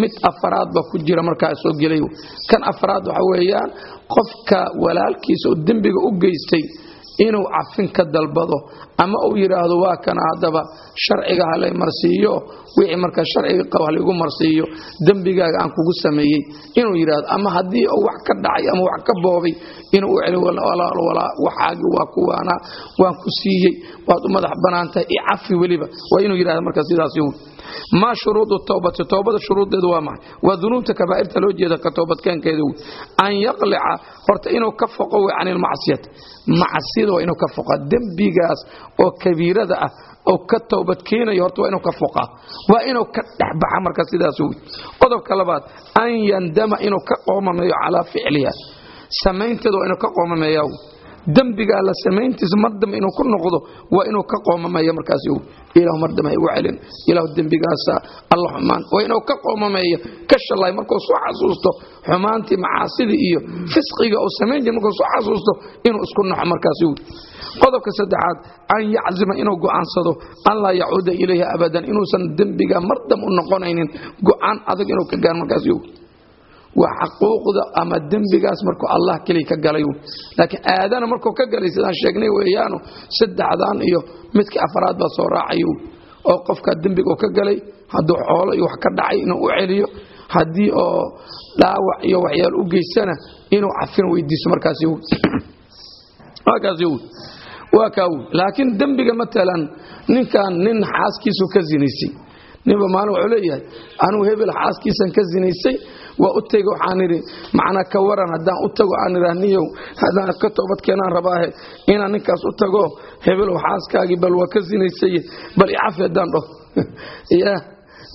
mid afaraad ba ku jira markaa soo gelay. Kan afaraad waxa weeyaan qofka walaalkiisa oo dembiga u geystay inuu cafin ka dalbado ama uu yidhaahdo waa kana haddaba sharciga halay marsiiyo wixii marka sharciga qabo haligu marsiiyo dembigaaga aan kugu sameeyey. Inuu yidhaahdo ama haddii uu wax ka dhacay ama wax ka boobay inuu u celi waxaagii waa kuwaana waan ku siiyey waad u madax banaantahay i cafi weliba. Waa inuu yidhahdo marka sidaas yow maa shuruudu towbati towbada shuruuddeedu waa maxay? Waa dunuubta kabaa'irta loo jeeda ka toobadkeenkeeda wey an yaqlica horta inuu ka foqo wey can ilmacsiyati macsiyada waa inuu ka foqaa dembigaas oo kabiirada ah oo ka toobadkeenayo horta waa inuu ka foqaa waa inuu ka dhexbaxa marka sidaas wey. Qodobka labaad an yandama inuu ka qoomameeyo calaa ficliha. Samaynteeda waa inuu ka qoomameeyaa dembigaa la samayntiisa mar dambe inuu ku noqdo waa inuu ka qoomamaya markaas ilahu mar dambe ha igu celin. Ilahu dembigaasa alla xumaan waa inuu ka qoomameeyo ka shalay markuu soo xasuusto xumaantii macaasidii iyo fisqiga uu samayn jira markuu soo xasuusto inuu isku naxo markaas qodobka saddexaad an yaczima inuu go'aansado an laa yacuuda ilayha abadan inuusan dembiga mar dam u noqonaynin go'aan adag inuu ka gaar markaas waa xaquuqda ama dembigaas markuu allah keliya ka galay laakiin aadana markuu ka galay sidaan sheegnay weeyaanu saddexdan iyo midkii afraad baa soo raacay oo qofka dembiga ka galay hadduu xoolo iyo wax ka dhacay inuu u celiyo haddii oo dhaawac iyo waxyaal u geystana inuu cafin weydiiso markaas waa kaa wy laakiin dembiga matalan ninkan nin xaaskiisu ka zinaysay. Ninba maalin wuxuu leeyahay anuu hebel xaaskiisan ka zinaysay waa u tega waxaan idhi macnaa ka waran haddaan u tago aan idhaah niyow. Haddaan ka toobadkeenaan rabaahe inaan ninkaas u tago hebelow xaaskaagii bal waa ka sinaysaye bal icafi haddaan dhaho ya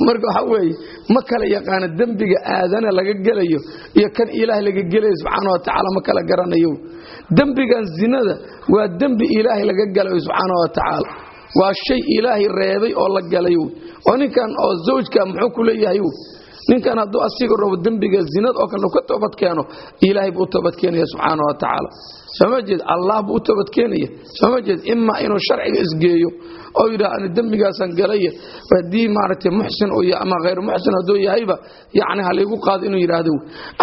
marka waxaa weeye ma kala yaqaana dembiga aadana laga gelayo iyo kan ilaahay laga gelayo subxaana wa tacaala ma kala garanayo. Dembigan zinada waa dembi ilaahay laga galayo subxaana wa tacaala. Waa shay ilaahay reebay oo la galay oo ninkan oo zawjka muxuu ku leeyahay ninkan hadduu asiga rabo dembiga zinad oo kale ka toobad keeno ilaahay buu u toobadkeenaya subxaana wa tacaala sooma jeed allah buu u toobadkeenaya sooma jeed imaa inuu sharciga isgeeyo oo yidhaah ani dembigaasaan galaya haddii maaragtay muxsin ama khayr muxsin hadduu yahayba yacni halaygu qaado inuu yidhaahdo.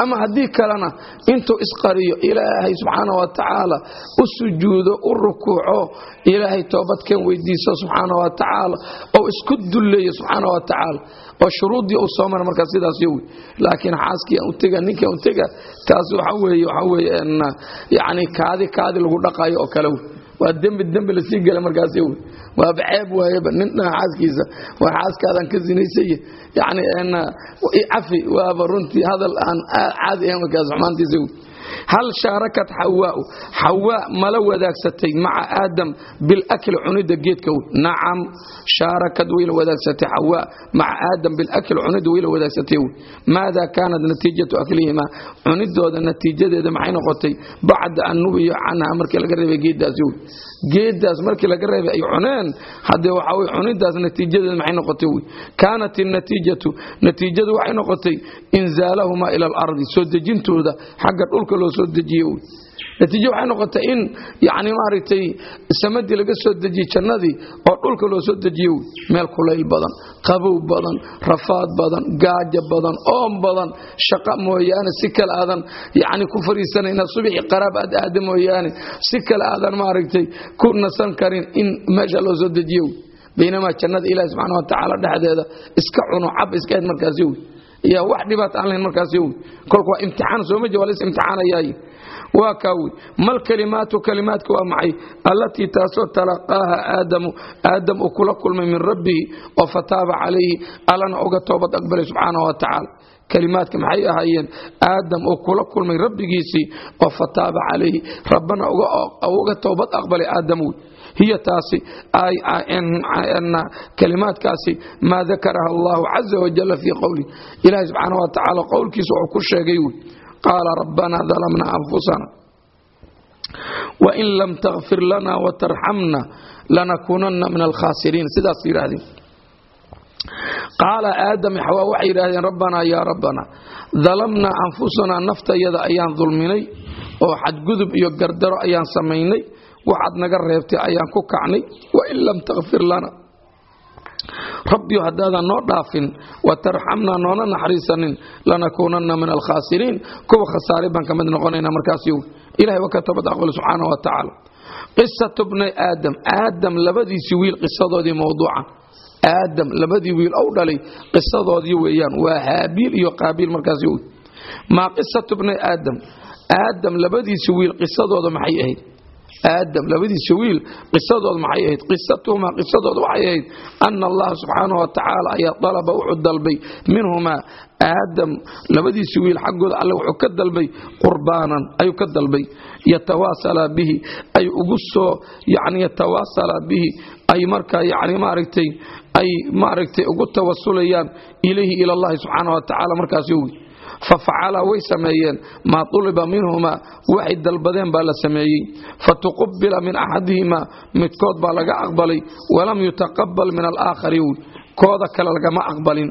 Ama haddii kalena intuu isqariyo ilaahay subxaana wa tacaala u sujuudo u rukuuco ilaahay toobadkeen weydiiso subxaana wa tacaala oo isku dulleeyo subxaana wa tacaala oo shuruuddii uu soo mara markaa sidaas yowi laakiin xaaskii aan u tega ninkii aan u tega taas waxa weeye waxa weeye yacni kaadi kaadi lagu dhaqayo oo kale waa dembi dembi la sii gela markaas waaba ceeb waayeba nin dhaa xaaskiisa waa xaaskaadaan ka sinaysay yacni cafi waaba runtii hadal aan caadi ahayn markaas xumaantiisa hal shaarakat xawaau xawaa mala wadaagsatay maca aadam bilakli cunida geedka nacam shaarakad wayla wadaagsatay xawaa maca aadam bilakli cunida wayla wadaagsatay. Maada kaanat natiijatu aklihima cunidooda natiijadeeda maxay noqotay? Bacda an nubiya canha markii laga reebay geeddaasi geeddaas markii laga reebay ay cuneen haddee waxa wey cunidaas natiijadeeda maxay noqotay wey kaanat innatiijatu natiijadu waxay noqotay inzaalahumaa ila alardi soo dejintooda xagga dhulka loo soo dejiye natiijo waxay noqotay in yani maaragtay samadii laga soo dejiyey jannadii oo dhulka loo soo dejiye wey meel kulayl badan qabow badan rafaad badan gaajo badan oom badan shaqa mooyaane si kale aadan yani ku fariisanayna subixi qaraab aad aada mooyaane si kale aadan maaragtay ku nasan karin in meesha loo soo dejiye wey baynamaa jannada ilaahi subxaana wa tacaala dhexdeeda iska cuno cab iska hed markaasi wey yaa wax dhibaat aan lahayn markaas wy kolka waa imtixaan sooma je waa las imtixaanayaay. Waa kaa wy mal kalimaatu kalimaadka waa maxay? Allatii taasoo talaqaaha aadamu. Aadam uu kula kulmay min rabbihi oo fataaba calayhi. Allana uga toobad aqbalay subxaanahu wa tacaala. Kalimaadka maxay ahaayeen? Aadam uu kula kulmay rabbigiisii oo fataaba calayhi. Rabbana uga toobad aqbalay aadam wy hiya taasi kalimaadkaasi maa dakaraha allahu caza wajalla fii qowlih ilahi subxaana wa tacaala qowlkiisa wuxuu ku sheegay wy qaala rabbana dalamna anfusana wain lam takfir lana watarxamna lanakuunanna min alkhaasiriin sidaas yidhaahdeen qaala aadam xawaa waxay yidhaahdeen rabbanaa yaa rabbana dalamnaa anfusanaa naftayada ayaan dulminay oo xadgudub iyo gardaro ayaan samaynay waxaad naga reebtay ayaan ku kacnay wain lam takfir lana. Rabbiyo haddaadan noo dhaafin watarxamnaa noona naxariisanin lanakuunanna min alkhaasiriin. Kuwa khasaaray baan ka mid noqonayna markaas ilahay waa ka toobad aqbal subxaana wa tacaala. Qisatu bnay aadam. Aadam labadiisii wiil qisadoodii mowduuca aadam labadii wiil ou dhalay qisadoodii weeyaan. Waa haabiil iyo qaabiil markaas maa qisatu bnay aadam? Aadam labadiisi wiil qisadooda maxay ahayd aadam labadiisa wiil qisadooda maxay ahayd? Qisatuhumaa qisadooda waxay ahayd ana allaha subxaanahu watacaala ayaa dalaba wuxuu dalbay minhumaa. Aadam labadiisi wiil xaggooda alle wuxuu ka dalbay qurbaanan ayuu ka dalbay. Yatawaasala bihi ay ugu soo yani yatawaasala bihi ay markaa yani maaragtay ay maaragtay ugu tawasulayaan ilayhi ila allahi subxaanahu watacaala markaas yowi fafacala way sameeyeen maa uliba minhumaa waxay dalbadeen baa la sameeyey fatuqubila min axadihima midkood baa laga aqbalay walam yutaqabal min alaakhari kooda kale lagama aqbalin.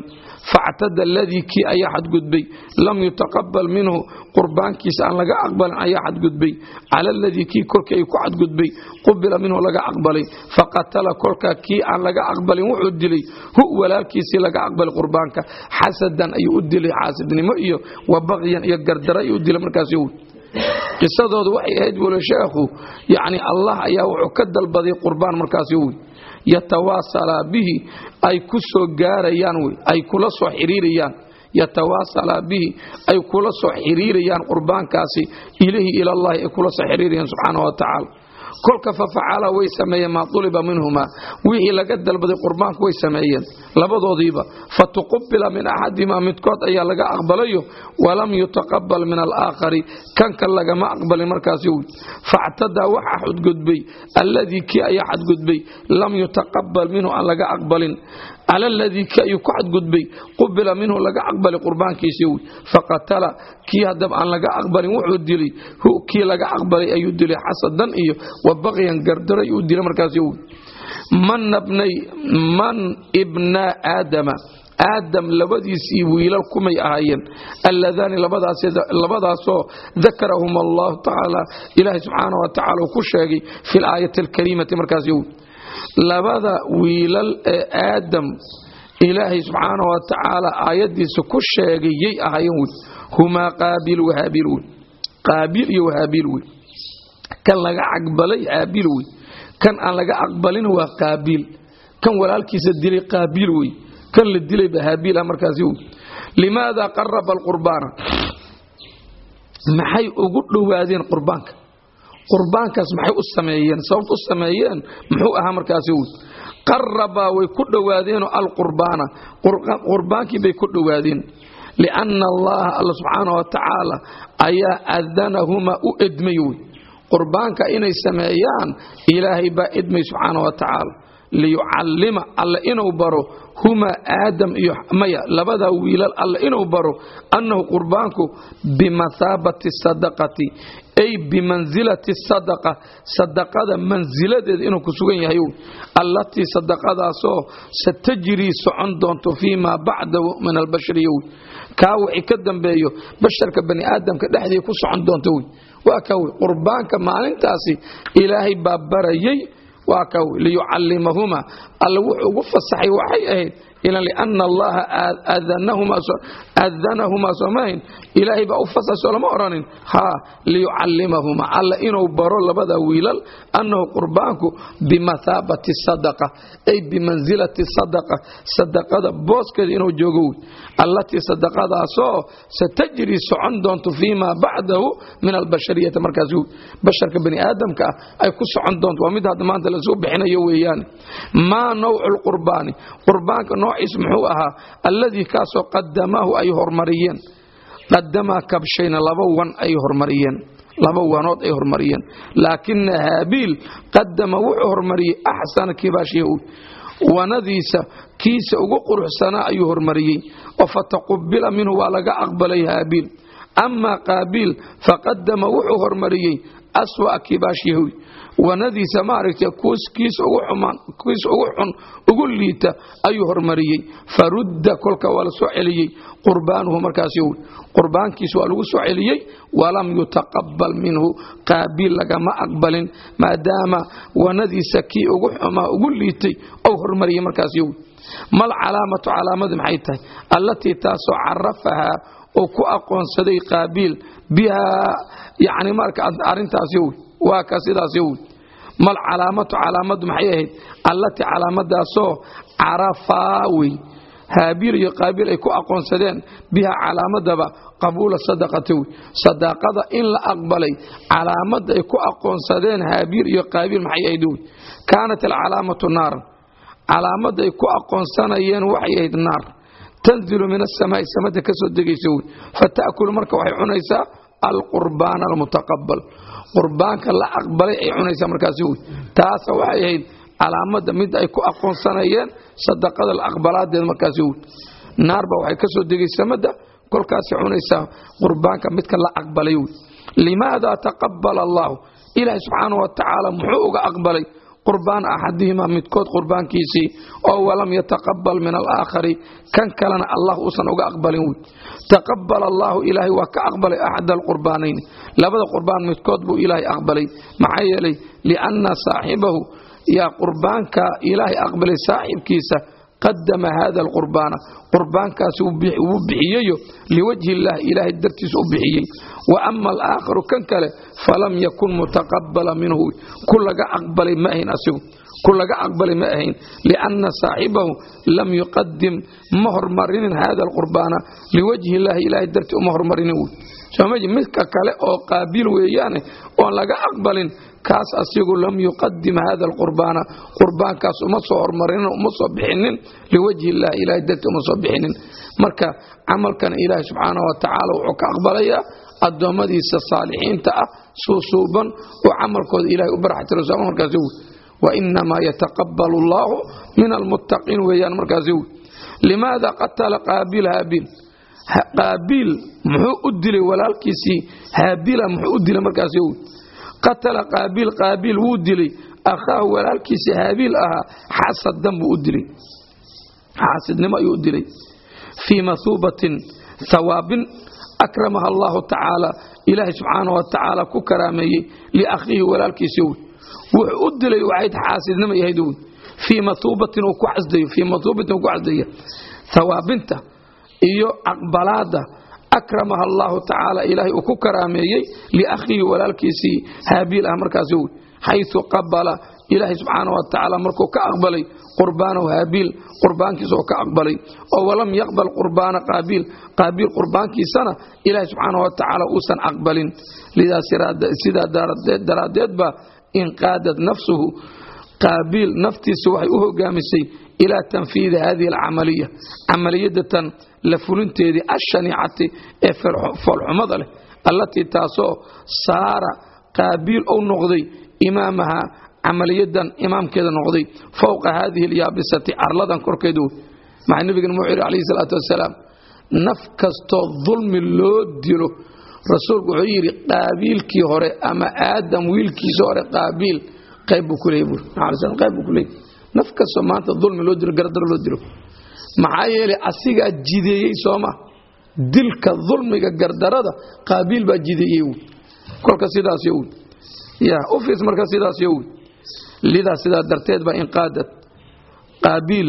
Factada aladii kii ayaa xadgudbay. Lam yutaqabal minhu. Qurbaankiisa aan laga aqbalin ayaa xadgudbay. Cala aladii kii kolkii ay ku xadgudbay. Qubila minhu laga aqbalay. Faqatala kolkaa kii aan laga aqbalin wuxuu dilay. Hu walaalkiisii laga aqbalay qurbaanka. Xasadan ayuu u dilay xaasidnimo iyo wabaqyan iyo gardara ayuu u dilay markaas qisadoodu waxay ahayd sheekhu yacni allah ayaa wuxuu ka dalbaday qurbaan markaas yowi yatawaasala bihi ay ku soo gaarayaan wey ay kula soo xiriirayaan. Yatawaasala bihi ay kula soo xiriirayaan qurbaankaasi ilahi ilallahi ay kula soo xiriirayaan subxaana wa tacaala kolka fafacala way sameeyeen maa uliba minhuma wixii laga dalbaday qurbaanku way sameeyeen. Labadoodiiba fatuqubila min axadihimaa midkood ayaa laga aqbalayo walam yutaqabal min alaakhari. Kanka lagama aqbalin markaas factadaa waxa xadgudbay alladii kii ayaa xadgudbay lam yutaqabal minhu aan laga aqbalin cala aladii kii ayuu ku xadgudbay qubila minhu laga aqbalay qurbaankiisii faqatala kii haddaba aan laga aqbalin wuxuu dilay kii laga aqbalay ayuu dilay xasadan iyo wabaqyan gardaro ayuu dilay markaas man ibna aadama aadam labadiisii wiilal kumay ahaayeen alladaani labadaasoo dakarahum allahu tacaala ilaahay subxaana wa tacala uu ku sheegay fi laayati alkariimati markaas labada wiilal ee aadam ilaahay subxaana wa tacaala aayadiisa ku sheegay yay ahaayeen wey humaa qaabil wahaabil wey qaabiil iyo wahaabiil wey kan laga aqbalay haabiil wey kan aan laga aqbalin waa qaabiil kan walaalkiisa dilay qaabiil wey kan la dilayba haabiil ah markaasi wey limaada qaraba alqurbaana? Maxay ugu dhowaadeen qurbaanka qurbaankaas maxay u sameeyeen? Sababta u sameeyeen muxuu ahaa markaasi wy qarabaa way ku dhowaadeenoo alqurbaana. Qurbaankii bay ku dhowaadeen. Lianna allaha alla subxaana wa tacaala ayaa adanahumaa u edmay wey. Qurbaanka inay sameeyaan ilaahay baa edmay subxaana wa tacaala liyucallima alle inuu baro humaa aadam iyo maya labadaa wiilal alle inuu baro annahu qurbaanku bimathaabati sadaqati ay bimansilati sadaqa sadaqada mansiladeeda inuu ku sugan yahay allatii sadaqadaasoo satajrii socon doonto fii maa bacdahu min albashariy kaa wixii ka dambeeyo basharka bani aadamka dhexdii ku socon doonto wy waa ka wey qurbaanka maalintaasi ilaahay baa barayay waa ka liyucallimahuma. Alla wuxuu ugu fasaxay waxay ahayd ilan liana allaha aadanahumaa soomahayn ilaahay baa u fasasoo lama odhanin haa liyucallimahumaa alla inuu baro labada wiilal annahu qurbaanku bimathaabati sadaqa ay bimansilati sadaqa sadaqada booskeeda inuu joogo allatii sadaqadaasoo satajri socon doonto fii maa bacdahu min albashariyati markaas basharka bani aadamka ah ay ku socon doonto waa mid hadda maanta la soo bixinayo weeyaane maa nawcu lqurbaani qurbaanka noociis muxuu ahaa alladii kaasoo qadamaahu ay hormariyeen. Qadamaa kabshayna laba wan ay hormariyeen. Laba wanood ay hormariyeen. Laakina haabiil qadama wuxuu hormariyey axsana kibaashyahu wanadiisa kiisa ugu quruxsanaa ayuu hormariyey. Oo fataqubila minhu waa laga aqbalay haabiil amaa qaabiil faqadama wuxuu hormariyey aswa'a kibaashyahu wanadiisa maaragtay kiisa ugu xun ugu liita ayuu hormariyey. Farudda kolka waa la soo celiyey qurbaanuhu markaas qurbaankiis waa lagu soo celiyey walam yutaqabal minhu qaabiil lagama aqbalin maadaama wanadiisa kii ugu xumaa ugu liitay ou hormariyey markaas mal calaamatu calaamadu maxay tahay? Allatii taasoo carafahaa oo ku aqoonsaday qaabiil bihaa yani marka arintaas waa ka sidaas mal calaamatu calaamadu maxay ahayd? Allatii calaamadaasoo carafaa wey haabiil iyo qaabiil ay ku aqoonsadeen biha calaamadaba qabuula sadaqati wey sadaqada in la aqbalay calaamadda ay ku aqoonsadeen haabiil iyo qaabiil maxay ahayd wey kaanat alcalaamatu naaran calaamadda ay ku aqoonsanayeen waxay ahayd naar. Tanzilu min asamaai samada ka soo degaysa wey fata'kulu marka waxay cunaysaa alqurbaana almutaqabal qurbaanka la aqbalay ay cunaysaa markaasi wey. Taasa waxay ahayd calaamadda mid ay ku aqoonsanayeen sadaqada la aqbalaadeed markaasi wey. Naarba waxay ka soo degay samada kolkaasay cunaysaa qurbaanka midka la aqbalay wey. Limaada taqabala allahu. Ilaahi subxaanau wa tacaala muxuu uga aqbalay qurbaan axadihimaa midkood qurbaankiisii oo walam yataqabal min alaakhari kan kalena allah uusan uga aqbalin wey taqabal allaahu ilaahay waa ka aqbalay axad alqurbaanayn labada qurbaan midkood buu ilaahay aqbalay. Maxaa yeelay lianna saaxibahu yaa qurbaanka ilaahay aqbalay saaxibkiisa qadama hada alqurbaana qurbaankaasi wuu bixiyeyo liwajhi illaah ilaahay dartiisa u bixiyey wa ama alaakharu kan kale falam yakun mutaqabala minhu ku laga aqbalay ma ahayn asigu ku laga aqbalay ma ahayn lianna saaxibahu lam yuqadim ma hormarinin hada alqurbaana liwajhi illahi ilaahay dartii uma hormarinin midka kale oo qaabiil weeyaane oon laga aqbalin kaas asigu lam yuqadim hada alqurbaana qurbaankaas uma soo hormarinin uma soo bixinin liwajhi illahi ilahay dartii uma soo bixinin. Marka camalkan ilaahi subxaana wa wuxuu ka aqbalayaa addoommadiisa saalixiinta ah suusuuban oo camalkooda ilahay u baraxtiro sooma markaas wy wainamaa yataqabalu allahu min almuttaqiin weeyaan markaas wy limaada qatala qaabiil haabiil qaabiil muxuu u dilay walaalkiisii haabila muxuu u dilay markaas wy qatala qaabiil qaabiil wuu dilay. Akhaahu walaalkiisii haabiil ahaa xasadan buu u dilay. Xaasidnimo ayuu u dilay. Fii mahuubatin hawaabin akramaha allahu tacaala ilaahay subxaana wa tacaala ku karaameeyey liakhiihi walaalkiisii wy wuxuu u dilay waxayd xaasidnimo yahayd wy fii mahuubatin uu ku xasdayo fii mahuubatin uu ku xasdaya hawaabinta iyo aqbalaada akramaha allahu tacaala ilaahay uu ku karaameeyey liakhiihi walaalkiisii haabiil ah markaas wy xayu qabala ilaahay subxaana wa tacaala markuu ka aqbalay qurbaanahu haabiil qurbaankiisa oo ka aqbalay. Oo walam yaqbal qurbaana qaabiil qaabiil qurbaankiisana ilaahay subxaana wa tacaala uusan aqbalin. Sidaa daraaddeedba inqaadad nafsuhu qaabiil naftiisa waxay u hogaamisay ilaa tanfiidi hadihi alcamaliya camaliyadatan la fulinteedii ashaniicati ee foolxumada leh allatii taasoo saara qaabiil ou noqday imaamaha camaliyadan imaamkeeda noqday fowqa haadihi alyaabisati carladan korkeedu maxaa nebigan muxuu yidhi calayhi salaatu wasalaam naf kastoo dulmi loo dilo rasuulku wuxuu yidhi qaabiilkii hore ama aadam wiilkiisa hore qaabiil qayb buu ku leeyay qayb buu ku naf kastoo maanta dulmi loo dilo gardaro loo dilo maxaa yeelay asigaa jideeyey sooma. Dilka dulmiga gardarada qaabiil baa jideeyey wy kolka sidaas yo wy ya ufiis marka sidaas yo wy lidaa sidaa darteed baa inqaadad. Qaabiil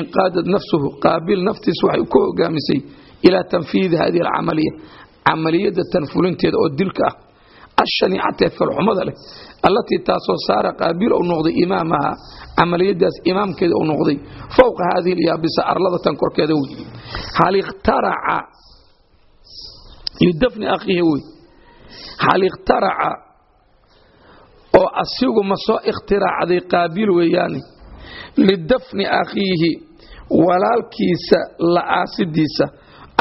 inqaadad nafsuhu. Qaabiil naftiis waxay ku hogaamisay ilaa tanfiidi hadihi alcamaliya camaliyada tanfulinteeda oo dilka ah ashaniicatee falxumada leh allatii taasoo saara qaabiil ou noqday imaamaha camaliyadaas imaamkeeda uu noqday fowqa haadihi lyaabisa arlada tan korkeeda wey hal ikhtaraca lidafni akhiihi wey hal ikhtaraca oo asigu ma soo ikhtiraacday qaabiil weeyaane lidafni akhiihi walaalkiisa la'aasidiisa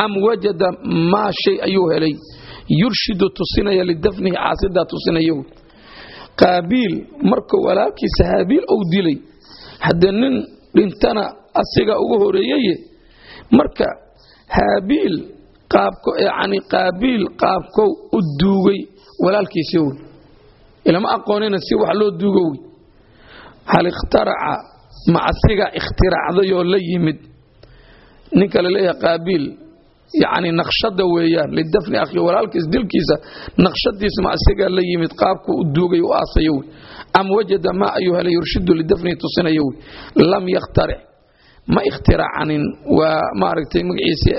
am wajada maa shay ayuu helay yurshidu tusinaya lidafnihi caasidaa tusinaya qaabiil markuu walaalkiisa haabiil ou dilay haddee nin dhintana asiga ugu horeeyeye marka haabiil yani qaabiil qaabkow u duugay walaalkiisa wey ilama aqoonina si wax loo duugo wey hal ikhtaraca ma asiga ikhtiraacdayoo la yimid. Ninka la leeyahay qaabiil yani naqshada weeyaan lidafni akhi walaalkiis dilkiisa naqshadiisa ma asigaa la yimid qaabku u duugay u aasayo wey am wajada maa ayuu helay yurshidu lidafnihi tusinayo. Wey lam yakhtaric ma ikhtiracanin waa maaragtay magaciisii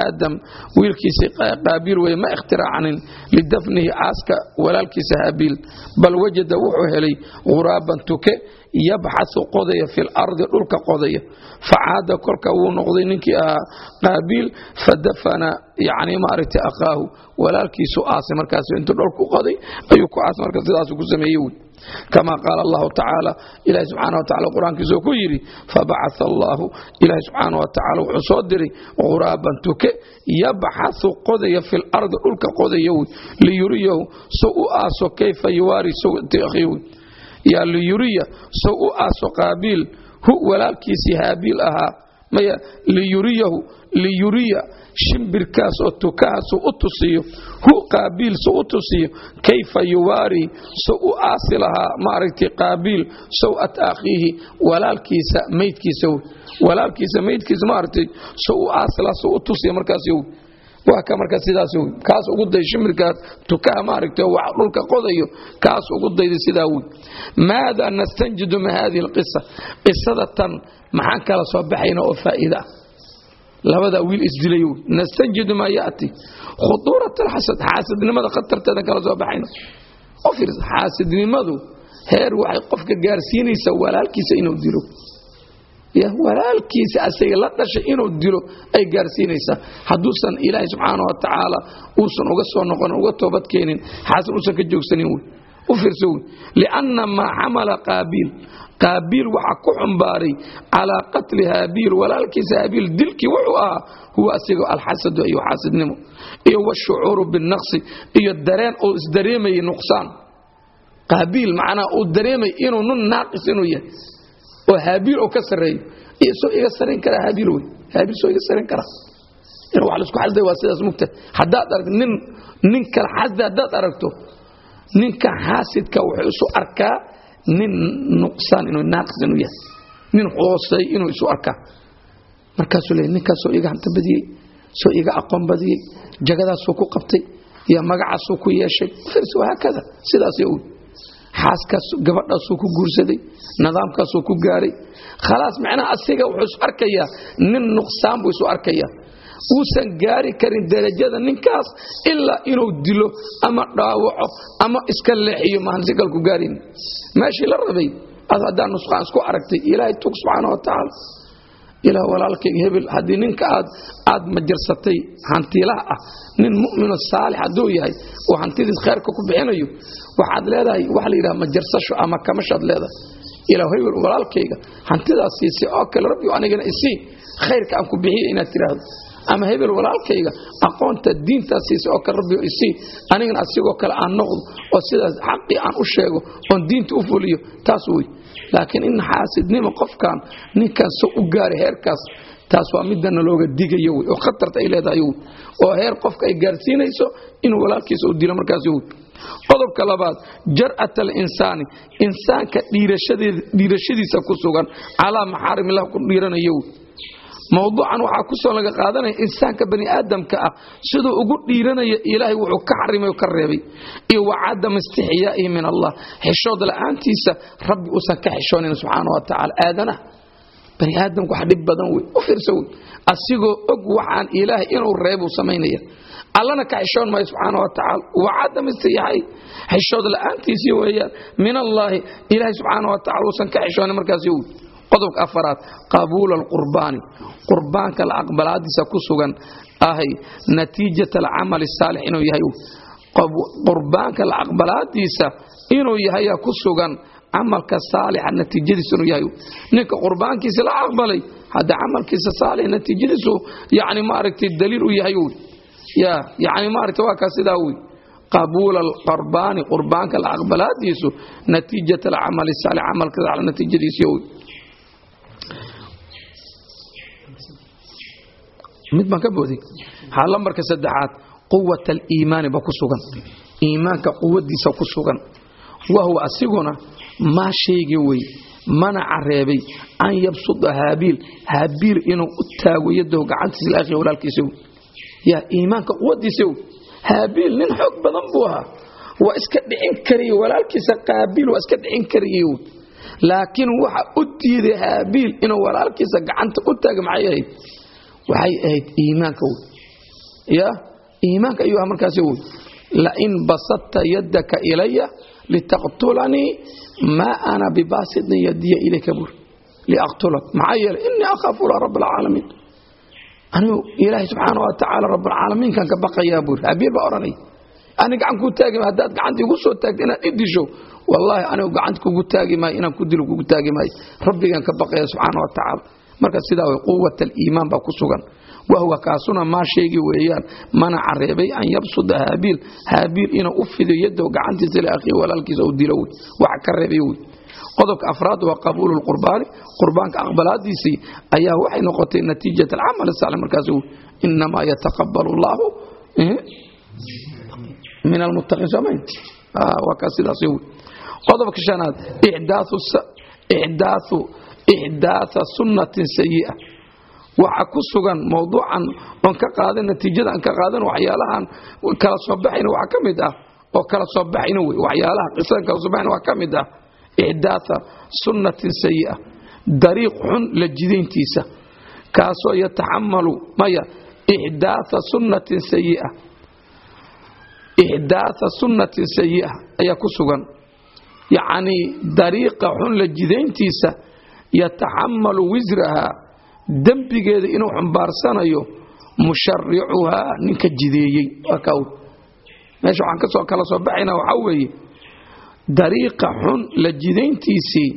aadam wiilkiisii qaabiil weye ma ikhtiracanin lidafnihi caaska walaalkiisa haabiil bal wajada wuxuu helay ghuraaban tuke yabxasu qodaya fi lardi dhulka qodaya. Facaada kolka wuu noqday ninkii ahaa qaabiil fadafana yani maaragtay akhaahu. Walaalkiisu aasay markaas intuu dholku qoday ayuu ku aasay marka sidaasu ku sameeye wey kama qaala allahu tacaala ilahi subxaana wa tacala qur'aankiisuu ku yidhi fabacaa allaahu ilahi subxaana wa tacala wuxuu soo diray ghuraaban tuke yabxasu qodaya fi lardi dhulka qodaya wey liyuriyahu so u aaso kayfa yuwaari sawti akhiihi wey yaa liyuriya sow u aaso qaabiil hu walaalkiisii haabiil ahaa maya liyuriyahu liyuriya shimbirkaas oo tukahaasu u tusiyo hu qaabiil su u tusiyo kayfa yuwaari so u aasi lahaa maaragtay qaabiil sawat akhiihi walaalkiisa maydkiisa walaalkiisa maydkiisa maaragtay so u aasi lahaa so u tusiyo markaas wey waa ka marka sidaas wey kaas ugu day shimirkaas tukaha maaragtay wax dhulka qodayo kaas ugu dayda sidaa wey maada nastanjidu min hadihi alqisa qisada tan maxaan kala soo baxayna oo faa'iida ah. Labadaa wiil isdilay wey nastanjidu maa ya'ti? Khuduurat alxasad xaasidnimada khatarteedan kala soo baxayna. Oo xaasidnimadu heer waxay qofka gaarsiinaysaa walaalkiisa inuu dilo walaalkiisa asaga la dhashay inuu dilo ay gaarsiinaysaa. Hadduusan ilaahay subxaana wa tacaala uusan uga soo noqonin uga toobadkeenin xaasan uusan ka joogsanin wey u fiirso wey lianna maa xamala qaabiil. Qaabiil waxaa ku xumbaaray calaa qatli haabiil. Walaalkiisa haabiil dilkii wuxuu ahaa huwa asiga alxasadu iyo xaasidnimo. Iyo washucuuru binaqsi iyo dareen uu isdareemayay nuqsaan. Qaabiil macnaa uu dareemay inuu nun naaqis inuu yahay oo haabiil ka sareeyo soo iga sarayn karaa haabiil wey haabiil soo iga sarayn karaa. In wax la isku xasday waa sidaas mugta. Haddaad aragto nin nin kala xasda haddaad aragto ninka xaasidka wuxuu isu arkaa nin nuqsaan inuu naaqis inuu yahay. Nin hoosey inuu isu arkaa. Markaasuu leeyahy ninkaasoo iga hanta badiyey soo iga aqoon badiyey jagadaasuu ku qabtay iyo magacaasuu ku yeeshay. Firs wahaakada sidaas xaaskaas gabadhaasuu ku guursaday nidaamkaasuu ku gaaray. Khalaas macnaha asiga wuxuu isu arkayaa nin nuqsaan buu isu arkayaa. Uusan gaari karin darajada ninkaas ilaa inuu dilo ama dhaawaco ama iska leexiyo maahan si kalku gaarin. Meeshii la rabay ad haddaa nusqaan isku aragtay ilaahay tug subxaana wa tacaala ilaah walaalkayga hebel. Haddii ninka aad aad majarsatay hantiilaha ah. Nin mu'mino saalix hadduu yahay oo hantidiis khayrka ku bixinayo waxaad leedahay waxa la yidhaha majarsasho ama kamashaad leedahay. Ilaah hebel walaalkayga hantidaas siisay oo kale rabbi anigana isii khayrka aan ku bixiyo inaad tiraahdo ama hebel walaalkayga aqoonta diintaas siisay oo kale rabbi isii anigana asigoo kale aan noqdo oo sidaas xaqii aan u sheego oon diinta u fuliyo taas wey. Laakiin in xaasidnimo qofkan ninkan so u gaaray heerkaas taas waa midana looga digayo wey oo khatarta ay leedahay wey. Oo heer qofka ay gaarsiinayso inuu walaalkiisa u dilo markaas wey. Qodobka labaad jar'at alinsaani insaanka dhiirashadiisa ku sugan calaa maxaarimillah ku dhiiranayo wey mowduucan waxaa ku soo laga qaadanaya insaanka bani aadamka ah siduu ugu dhiiranaya ilaahay wuxuu ka xarimay ka reebay. Iyo wa cadam istixyaa'ihi min allah. Xishood la'aantiisa rabbi uusan ka xishoonayn subxaana wa aadanaha bani aadamku wax dhib badan wey u fiirsa wey asigoo og waxaan ilaahay inuu reebuu samaynaya. Allana ka xishoon maayo subxaana wa wacadam istiyaxay xishood la'aantiisii weeyaan. Min allaahi ilaahay subxaana wa tacala uusan ka xishoonin markaasi wey qodobka afaraad qabuula alqurbaani. Qurbaanka la aqbalaadiisa ku sugan ahay natiijat alcamali saalix inuu yahay qurbaanka la aqbalaadiisa inuu yahayaa ku sugan camalka saalixa natiijadiisu inuu yahay ninka qurbaankiisa la aqbalay hadda camalkiisa saalix natiijadiisu yani maaragtay daliil u yahay ya yani maaragtay waa kaa sidaa wey qabuula alqurbaani qurbaanka la aqbalaadiisu natiijat alcamali saalix camalka saalixa natiijadiisu wey mid baan ka booday. Ha lambarka saddexaad quwat aliimaani ba ku sugan. Iimaanka quwadiisa ku sugan. Wahuwa asiguna maa sheegi wey mana careebay an yabsuda haabiil haabiil inuu u taago yadahu gacantiisa laakhi walaalkiisa. Yaa iimaanka quwadiisa haabiil nin xoog badan buu ahaa. Waa iska dhicin kariye walaalkiisa qaabiil waa iska dhicin kariye laakiin waxa u diiday haabiil inuu walaalkiisa gacanta u taaga maxay ahayd waxay ahayd iimaanka wey ya iimaanka ayuu aha markaasi wey lain basadta yadaka ilaya litaqtulanii maa ana bibaasitin yadiya ilayka buur liaqtulak. Maxaa yeelay inii akhaafu la rabb alcaalamiin anigu ilaahay subxaana wa tacaala rabbalcaalamiinkan ka baqayaa buur habiil baa odhanay ani gacan kuu taagi ma haddaad gacanta igu soo taagta inaad i disho wallaahi anigu gacanta kugu taagi maayo inaan ku dilo kugu taagi maayo. Rabbigan ka baqaya subxaana wa tacaala marka sidaa way quwat aliimaan baa ku sugan. Wahuwa kaasuna maa sheegi weeyaan mana careebay an yabsuda haabiil haabiil inuu u fido yadow gacantiisa liakhihi walaalkiisa u dilo wey wax ka reebay wey qodobka afraad waa qabuulu lqurbaani qurbaanka aqbalaadiisii ayaa waxay noqotay natiijat alcamal saalix markaas inamaa yataqabal allaahu min almuttaqiin soomayn waa kaas sidaas wey qodobka shanaad ixdaathu ixdaatha sunnatin sayi'a. Waxa ku sugan mawduucan oon ka qaadan natiijada aan ka qaadan waxyaalahan kala soo baxayna waxaa ka mid ah oo kala soo baxayna wey waxyaalaha qisadan kala soo baxayna waxaa ka mid ah ixdaatha sunnatin sayi'a. Dariiq xun la jidayntiisa. Kaasoo yataxamalu maya ixdaatha sunnatin sayi'a. Ixdaatha sunnatin sayi'a ayaa ku sugan. Yacnii dariiqa xun la jidayntiisa yataxamalu wisrahaa dembigeeda inuu xumbaarsanayo musharicuhaa ninka jideeyey. Meesha waxaan ka soo kala soo baxayna waxaa weeye dariiqa xun la jidayntiisii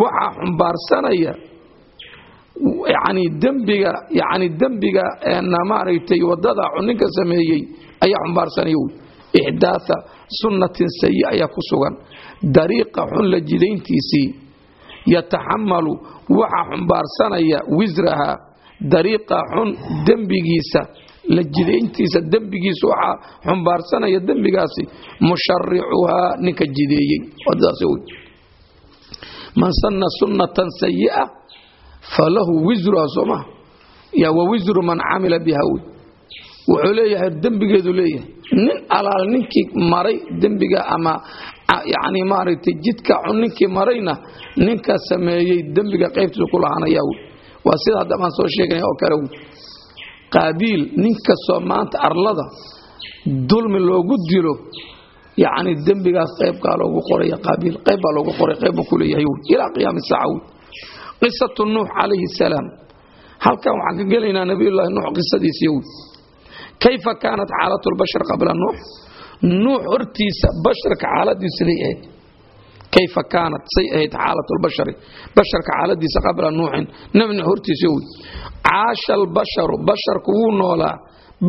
waxaa xumbaarsanaya yani dembiga yani dembiga maaragtay waddada xun ninka sameeyey ayaa xumbaarsanaya ixdaatha sunnatin sayi ayaa ku sugan. Dariiqa xun la jidayntiisii yataxamalu waxaa xumbaarsanaya wisraha dariiqa xun dembigiisa la jidayntiisa dembigiisa waxaa xumbaarsanaya dembigaasi musharicuhaa ninka jideeyey. Man sanna sunnatan sayi'a falahu wisruha sooma ya wa wisru man camila biha wey. Wuxuu leeyahay dembigeedu leeyahay nin alaal ninkii maray dembiga ama yani maaragtay jidka ninkii marayna ninka sameeyey dembiga qaybtiisa ku lahaanaya wey waa sida hadda baan soo sheegnay oo kale qaabiil nin maanta arlada dulmi loogu dilo yacni dembigaas qaybkaa loogu qoraya qaabiil qayb baa loogu qoray qayb buu ku leeyahay ilaa qiyaami saaca wey qisatu nuux calayhi salaam. Halkan waxaan ka gelaynaa nabiyullaahi nuux qisadiisii wey kayfa kaanat xaalatu lbashar qabla nuux nuux hortiisa basharka xaaladiisu siday ahayd. Kayfa kaanat? Say ahayd xaalatu lbashari basharka xaaladiisa qabla nuuxin. Nabi nuux hortiisa wey. Caasha albasharu basharku wuu noolaa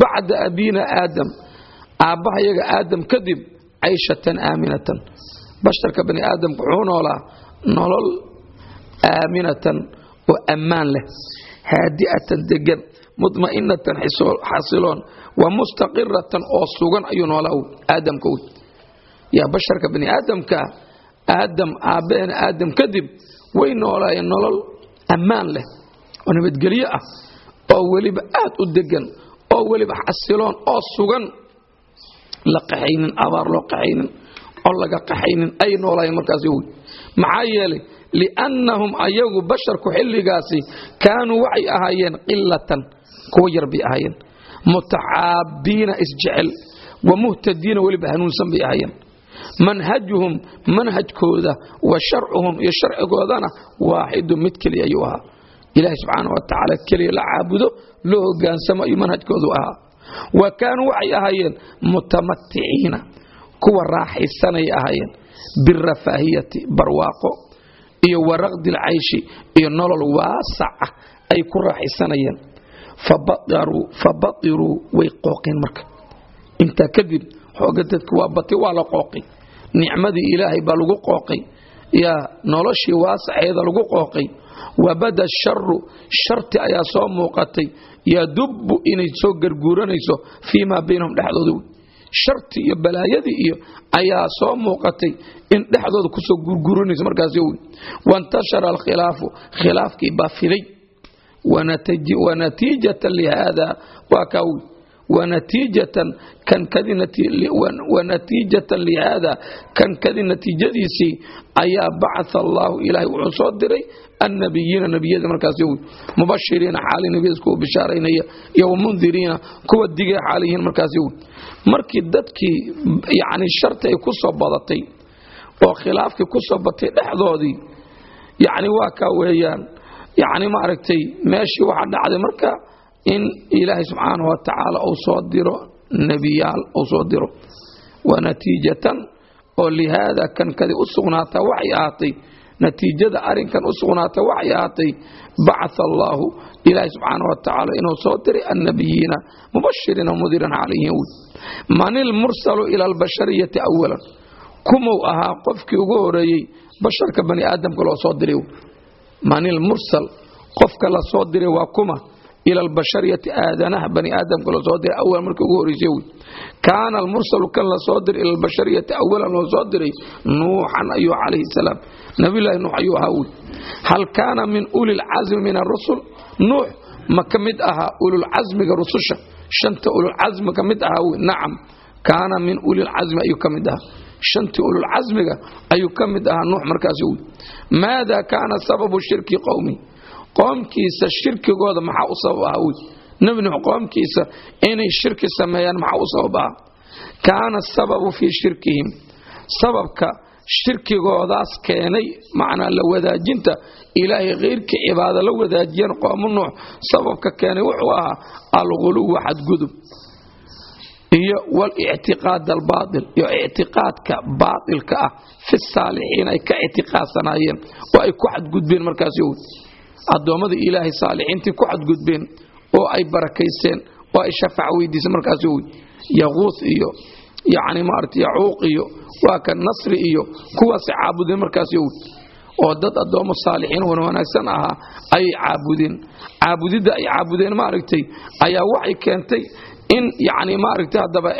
bacda abiina aadam. Aabbahayaga aadam kadib cayshatan aaminatan. Basharka bani aadamka wuxuu noolaa nolol aaminatan oo ammaan leh. Haadi'atan degan mudma'inatan xasiloon wa mustaqiratan oo sugan ayuu noolaa aadamka wey yaa basharka bani aadamka aadam aabbaheena aadam kadib way noolaayeen nolol ammaan leh oo nabadgelyo ah oo weliba aad u degan oo weliba xasiloon oo sugan. La qaxaynin abaar loo qaxaynin oo laga qaxaynin ay noolaayeen markaas wey maxaa yeelay? Liannahum ayagu basharku xilligaasi kaanuu waxay ahaayeen qilatan kuwa yar bay ahaayeen mutacaabiina isjecel wa muhtadiina weliba hanuunsan bay ahaayeen manhajuhum manhajkooda wa sharcuhum iyo sharcigoodana waaxidu mid keliya ayuu ahaa ilaahay subxaana wa tacaala keliya la caabudo loo hogaansamo ayuu manhajkoodu ahaa wa kaanuu waxay ahaayeen mutamaticiina kuwa raaxaysanay ahaayeen birafaahiyati barwaaqo iyo waraqdi lcayshi iyo nolol waasac ah ay ku raaxaysanayeen fabairuu way qooqeen marka. Intaa kadib xooga dadka waa batay waa la qooqay nicmadii ilaahay baa lagu qooqay yaa noloshii waasaceeda lagu qooqay wabada sharu sharti ayaa soo muuqatay. Yadubbu inay soo garguuranayso fii maa baynahum dhexdooda sharti iyo balaayadii iyo ayaa soo muuqatay in dhexdooda ku soo gurguranayso markaas wey wantashara alkhilaafu khilaafkii baa fiday wanatiijatan lihaada waa kaa wey wanatiijatan lihaada kan kadi natiijadiisii ayaa bacaa allaahu ilaahay wuxuu soo diray annabiyiina nebiyada markaas mubashiriina xaali nebiyada kuwa bishaaraynaya iyo wamundiriina kuwa digay xaaliyihiin markaas markii dadkii yani sharti ay ku soo badatay oo khilaafkii ku soo batay dhexdoodii yani waa kaa weeyaan yani maaragtay meeshii waxaa dhacday marka in ilaahay subxaanahu wa tacaala uu soo diro nebiyaal uu soo diro. Wa natiijatan oo lihaada kan kadi u sugnaataa waxay ahaatay natiijada arinkan u sugnaata waxay ahaatay bacaa allaahu ilaahay subxaanahu wa tacaala inuu soo diray annabiyiina mubashiriina mudiran calayhim man ilmursalu ila albashariyati awalan kumuu ahaa qofkii ugu horeeyey basharka bani aadamka loo soo diray man ilmursal qofka la soo diray waa kuma ila albashariyati aadanaha bani aadamka loo soo diray awal markii ugu horreysay wey kaana almursalu kan la soo diray ila albashariyati awalan loo soo diray nuuxan ayuu calayhi salaam nabiyullaahi nuux ayuu ahaa wey hal kaana min uli lcasmi min arusul nuux ma ka mid ahaa ululcasmiga rususha. Shanta ululcasmi ka mid ahaa wey nacam. Kaana min ulilcasmi ayuu ka mid ahaa shantii ululcasmiga ayuu ka mid ahaa nuux markaas maada kaana sababu shirki qowmi? Qoomkiisa shirkigooda maxaa u sabab ahaa? Wey nebi nuux qoomkiisa inay shirki sameeyaan maxaa u sabab ahaa? Kaana sababu fii shirkihim sababka shirkigoodaas keenay macnaa la wadaajinta ilaahay khayrkii cibaado la wadaajiyeen qoomu nuux sababka keenay wuxuu ahaa alguluwa xadgudub iyo walictiqaad albaail iyo ictiqaadka baailka ah fi saalixiin ay ka ictiqaadsanaayeen oo ay ku xadgudbeen markaas addoommada ilaahay saalixiintii ku xadgudbeen oo ay barakaysteen oo ay shafaac weydiiseen markaas wy yaquus iyo yani maarata yacuuq iyo waa ka nasri iyo kuwaasay caabudeen markaas wy oo dad addoommo saalixiin wan wanaagsan ahaa ayay caabudeen. Caabudidda ay caabudeen maaragtay ayaa waxay keentay in yani maaragtay haddaba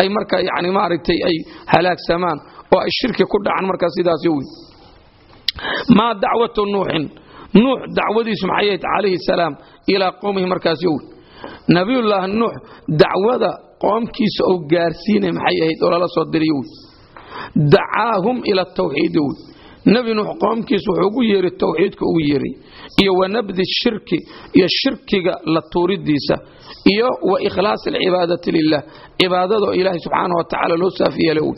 ay markaa yani maaragtay ay halaagsamaan oo ay shirki ku dhacaan markaa sidaas wey maa dacwatu nuuxin nuux dacwadiisu maxay ahayd calayhi salaam ilaa qowmihi markaas yow nabiyullaahi nuux dacwada qoomkiisa oo gaarsiinay maxay ahayd oo lala soo diriy wey dacaahum ila tawxiidi wey nebi nuux qoomkiisa wuxuu ugu yeeray tawxiidka ugu yeeray iyo wa nabdi shirki iyo shirkiga la tuuridiisa iyo wa ikhlaasi alcibaadati lilah cibaadadoo ilaahay subxaana wa tacaala loo saaf yeela wey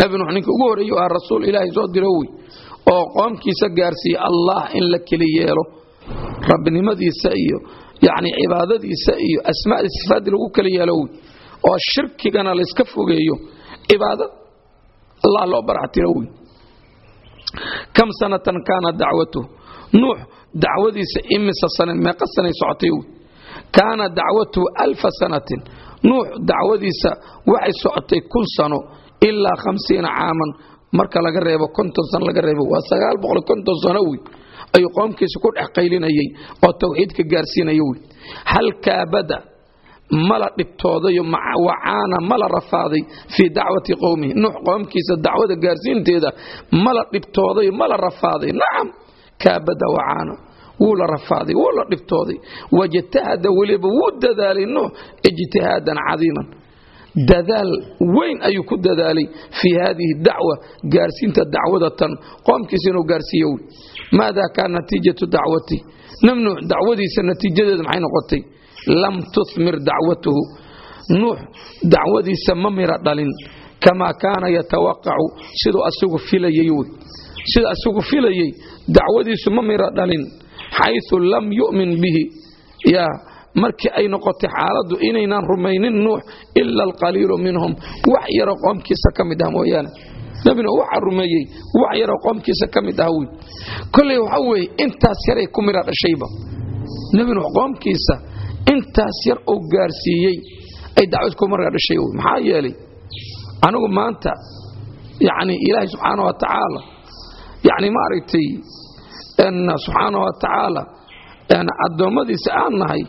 nebi nuux ninka ugu horreeya ah rasuul ilaahay soo diro wey oo qoomkiisa gaarsiiya allah in la keli yeelo. Rabbinimadiisa iyo yani cibaadadiisa iyo asmaadi sifaaddii lagu keli yeelo wey oo shirkigana layska fogeeyo cibaada allah loo baraxtiro wey kam sanatan kaana dacwatu? Nuux dacwadiisa imisa sana meeqa sanay socotay kaana dacwatuhu alfa sanatin. Nuux dacwadiisa waxay socotay kun sano ilaa hamsiina caaman. Marka laga reebo konton sano laga reebo waa sagaal boqol konton sano wey ayuu qoomkiisa ku dhex qaylinayay oo tawxiidka gaarsiinaya wey hal kaabada mala dhibtoodayo wacaana mala rafaaday fii dacwati qowmihi. Nuux qoomkiisa dacwada gaarsiinteeda mala dhibtoodayo mala rafaaday. Nacam kaabada wacaana wuu la rafaaday wuu la dhibtooday. Wajtahada weliba wuu dadaalay nuux ijtihaadan cadiiman. Dadaal weyn ayuu ku dadaalay fii haadihi dacwa gaarsiinta dacwada tan. Qoomkiisa inuu gaarsiiyo maada kaana natiijatu dacwati? Nabi nuux dacwadiisa natiijadeeda maxay noqotay lam tuhmir dacwatuhu. Nuux dacwadiisa ma mira dhalin. Kamaa kaana yatawaqacu siduu asigu filayay wy sida asigu filayey dacwadiisu ma mira dhalin. Xayu lam yu'min bihi. Ya markii ay noqotay xaaladdu inaynan rumaynin nuux ila alqaliilu minhum. Wax yaroo qoomkiisa ka mid ah mooyaane. Nebi nuux waxaa rumeeyey wax yaroo qoomkiisa ka mid ah wy kolley waxa weeye intaas yaray ku mira dhashayba. Nebi nuux qoomkiisa intaas yar oo gaarsiiyey ay dacwad ku mira dhashay maxaa yeelay? Anigu maanta yani ilaahay subxaana wa tacaala yani maaragtay subxaana wa tacaala addoommadiisa aan nahay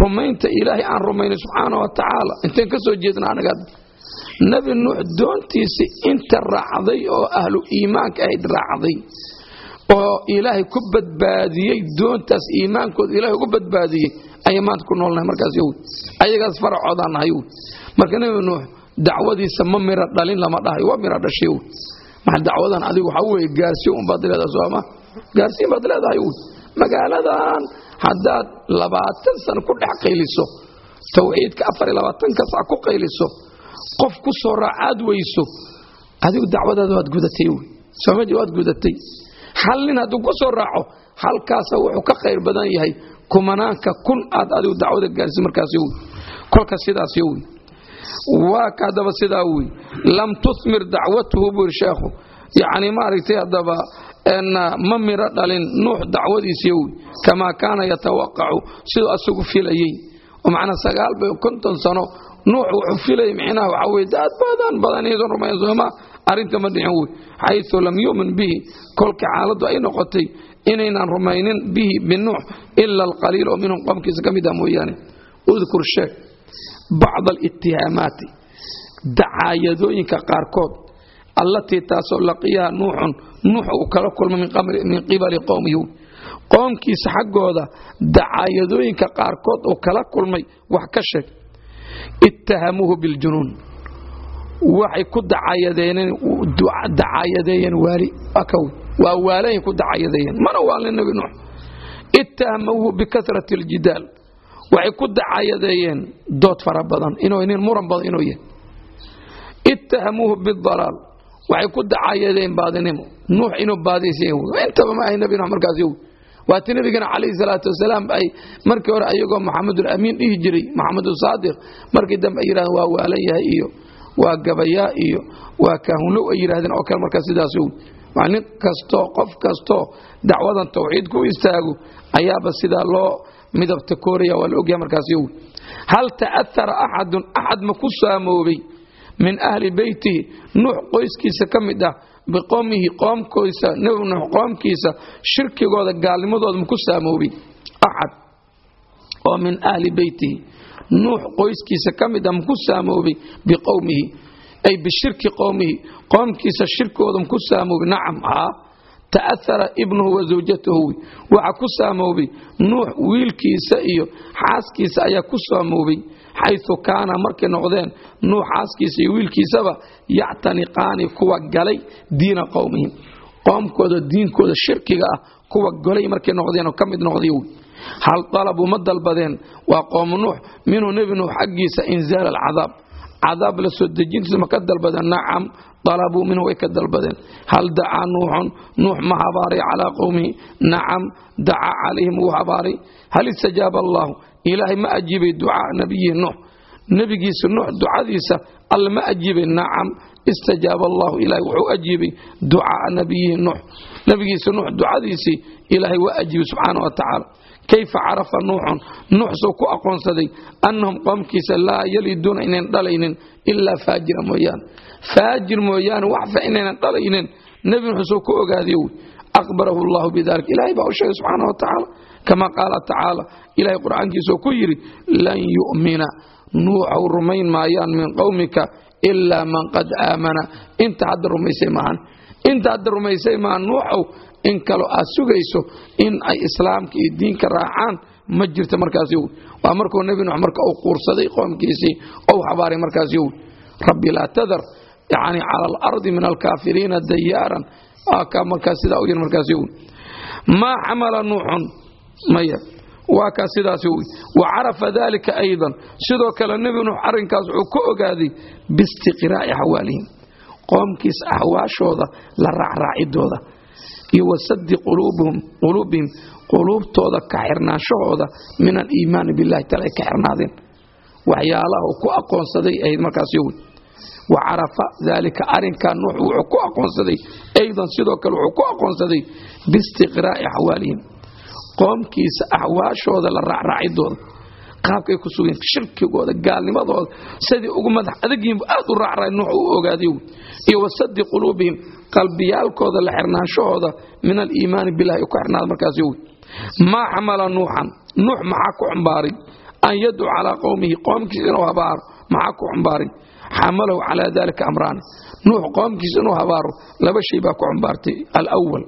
rumaynta ilaahay aan rumaynay subxaana wa tacaala. Intayn ka soo jeedna anaga nebi nuux doontiisi inta raacday oo ahlu iimaanka ahayd raacday oo ilaahay ku badbaadiyey doontaas iimaankooda ilahay ugu badbaadiyey ayay maanta ku noolnahay markaas yow ayagaas faracoodaan nahay marka nebi nuux dacwadiisa ma mira dhalin lama dhahay waa mira dhashay yow maxaa dacwadan adigu waxaa weeye gaarsiin unbaad leedahay sooma gaarsiin baad leedahay yow magaaladan haddaad labaatan sano ku dhex qayliso tawxiidka afar iyo labaatanka sac ku qayliso qof ku soo raacaad weyso adigu dacwadaada waad gudatay wy somaji waad gudatay. Hal nin hadduu ku soo raaco halkaasa wuxuu ka khayr badan yahay kumanaanka kun aad adigu dacwada gaarsi markaas wy kolka sidaas wy waa ka haddaba sidaa wey lam tuhmir dacwatuhu buu yidhi sheekhu yacni maaragtay haddaba ma miro dhalin nuux dacwadiisii wy kamaa kaana yatawaqacu siduu asagu filayey. Oo macnaa sagaal bay konton sano nuux wuxuu filayay micnaha waxaa weye dad badan badan iyadoon rumayn sooma arrinta ma dhicin wey xayu lam yu'min bihi kolka xaaladdu ay noqotay inaynan rumaynin bihi binuux ila alqaliil oo minhum qomkiisa ka mid ah mooyaane. Udkur sheeg bacd alittihaamaati dacaayadooyinka qaarkood allatii taasoo laqiyaha nuuxun nuux uu kala kulmay min qibali qowmihi qoomkiisa xaggooda dacaayadooyinka qaarkood uu kala kulmay wax ka sheeg ittahamuuhu biljunuun. Waxay ku dacaayadeeyeen waali waa waalahay ku dacaayadeeyeen mana waalin nebi nuux. Ittahamuuhu bikasrati aljidaal. Waxay ku dacaayadeeyeen dood fara badan. Inuu nin muran badan inuu yahay ittahamuuhu bidalaal. Waxay ku dacaayadeen baadinimo. Nuux inuu baadiysan intaba ma ahay nebi nuux markaas yow waati nebigana calayhi salaatu wasalaam ay markii hore ayagoo maxamedulamiin dhihi jiray maxamedu saadiq markii dambe ay yidhahdeen waa waalan yahay iyo waa gabayaa iyo waa kaahunlow ay yidhahdeen oo kale markaas sidaas yow waa nin kastoo qof kastoo dacwadan tawxiid ku istaago ayaaba sidaa loo midabta kooraya waa la ogyahay markaas yow hal ta'aara axadun axad ma ku saamoobay? Min ahli beytihi nuux qoyskiisa ka mid ah biqowmihi qoomkiisa nebi nuux qoomkiisa shirkigooda gaalnimadooda maku saamoobay? Axad. Oo min ahli beytihi nuux qoyskiisa ka mid ah maku saamoobay? Biqowmihi ay bishirki qowmihi qoomkiisa shirkigooda maku saamoobay nacam haa. Ta'aara ibnuhu wa zawjatahu waxa ku saamoobay nuux wiilkiisa iyo xaaskiisa ayaa ku saamoobay xayu kaana markay noqdeen nuux xaaskiisa iyo wiilkiisaba yactaniqaani kuwa galay diina qowmihim qoomkooda diinkooda shirkiga ah kuwa golay markay noqdeenoo ka mid noqday hal dalabuu ma dalbadeen? Waa qoomu nuux. Minhu nebi nuux xaggiisa inzaal alcadaab cadaab la soo dejintiisa ma ka dalbadeen? Nacam dalabuu minhu way ka dalbadeen. Hal dacaa nuuxun? Nuux ma habaaray calaa qowmihi nacam dacaa calayhim wuu habaaray hal istajaaba allahu ilaahay ma ajiibay ducaa nabiyihi nuux. Nebigiisa nuux ducadiisa alle ma ajiibay nacam istajaaba allahu ilaahay wuxuu ajiibay ducaa nabiyihi nuux. Nebigiisa nuux ducadiisii ilaahay waa ajiibay subxaana wa tacaala kayfa carafa nuuxun nuux ku aqoonsaday annahum qoomkiisa laa yaliduuna inayn dhalaynin ilaa faajira mooyaane faajir mooyaane waxfa inaynan dhalaynin nebi nuux suu ku ogaadiy aqbarahu allahu bidalik ilahay baa u sheegay subxaana wa tacaala kama qaala tacaala ilahay qur'aankiisuu ku yidhi lan yu'mina nuuxow rumayn maayaan min qowmika ilaa man qad aamana inta hadda rumaysay maahan inta hadda rumaysay maahan nuuxow in kaloo aad sugayso in ay islaamka iyo diinka raacaan ma jirta markaas waa markuu nebi nuux marka uu quursaday qoomkiisii ou habaaray markaas rabbi laa tadar yani cala alardi min alkaafiriina dayaaran. Markaa sidaa u yir markaas maa xamala nuuxun? Maya waa kaas sidaas wy wa carafa dalika aydan. Sidoo kale nebi nuux arrinkaas wuxuu ka ogaaday biistiqraa'i axwaalihim qoomkiis axwaashooda la raacraacidooda iyo wasadi quluubihim quluubtooda ka xirnaanshahooda min aliimaani billahi taala ay ka xirnaadeen waxyaalaha ku aqoonsaday ahayd markaas yowy wa carafa daalika arrinkaa nuux wuxuu ku aqoonsaday aydan sidoo kale wuxuu ku aqoonsaday biistiqraa'i axwaalihim qoomkiisa axwaashooda la raacraacidooda qaabkay ku sugeen shirkigooda gaalnimadooda sidii ugu madax adagyihinbu aad u raacraay nuux u ogaaday iyo wasadi quluubihim qalbiyaalkooda la xirnaanshahooda min aliimaani billahi ku xirnaada markaas wy maa xamala nuuxan nuux maxaa ku xumbaaray an yadcuu calaa qowmihi qoomkiisa inuu habaaro maxaa ku xumbaaray xamalahu calaa dalika amraani nuux qoomkiisa inuu habaaro laba shay baa ku xumbaartay alwal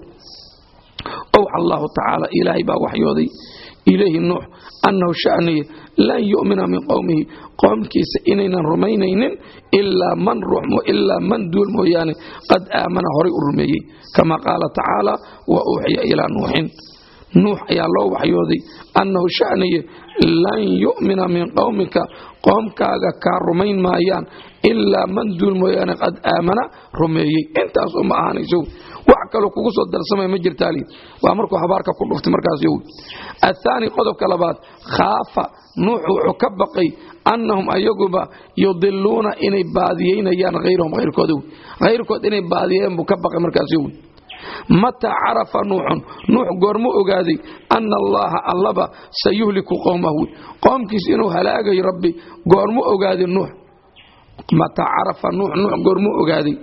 owxa allahu tacaala ilaahay baa waxyooday ilayhi nuux annahu shaniye lan yu'mina min qowmihi qoomkiisa inaynan rumaynaynin ilaa man duul mooyaane qad aamana horay u rumeeyey kama qaala tacaala wa uuxiya ilaa nuuxin nuux ayaa loo waxyooday annahu shaniye lan yu'mina min qowmika qoomkaaga kaa rumayn maayaan ilaa man duul mooyaane qad aamana rumeeyey. Intaas uma ahaanayso wax kaloo kugu soo darsamay ma jirtaali waa markuu habaarka ku dhuftay markaas yow. Athaani qodobka labaad khaafa nuux wuxuu ka baqay annahum ayaguba yudiluuna inay baadiyeynayaan hayrahum hayrkooda hayrkood inay baadiyeen buu ka baqay markaas yow mataa carafa nuuxun. Nuux goormu ogaaday ana allaha allaba sayuhliku qowmahu qoomkiis inuu halaagayo rabbi goormu ogaaday nuux. Mataa carafa nuux nuux goormu ogaaday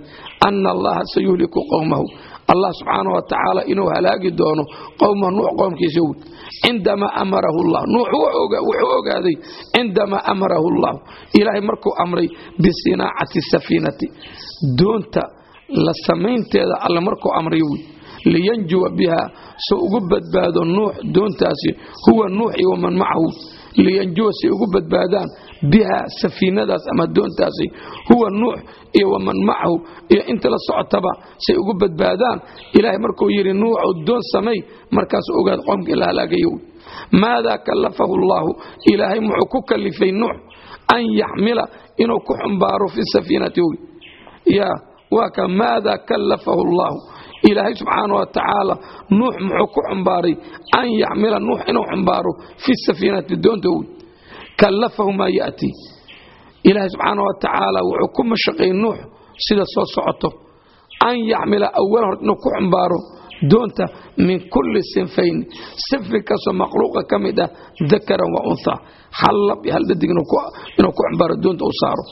ana allaha sayuhliku qowmahu allah subxaana wa inuu halaagi doono qowmahu nuux qoomkiisa wy cindamaa amarahu llah nuux wuxuu ogaaday cindamaa amarahu llah ilaahay markuu amray bisinaacati safiinati. Doonta la samaynteeda alle markuu amray wy liyanjuwa biha so ugu badbaado nuux doontaasi huwa nuux iyo waman macahu. Liyanjuwa say ugu badbaadaan biha safiinadaas ama doontaasi huwa nuux iyo waman macahu. Iyo inta la socotaba say ugu badbaadaan ilaahay markuu yidhi nuuxu doon samay markaasuu ogaad qoomkii la halaagayo maadaa kallafahu allaahu ilaahay muxuu ku kalifay nuux an yaxmila inuu ku xumbaaro fi safiinati ya waa ka maadaa kallafahu allaahu ilaahay subxaana wa nuux muxuu ku xumbaaray an yaxmila nuux inuu xumbaaro fi safiinati doonta wy kallafahu maa ya'tii ilaahay subxaana wa wuxuu ku mashaqay nuux sida soo socoto. An yaxmila awal hor inuu ku xumbaaro doonta min kulli sinfayn. Sinfi kastoo makhluuqa ka mid ah dakaran wa unha hal lab hal dhadig inuu ku xumbaaro doonta u saaro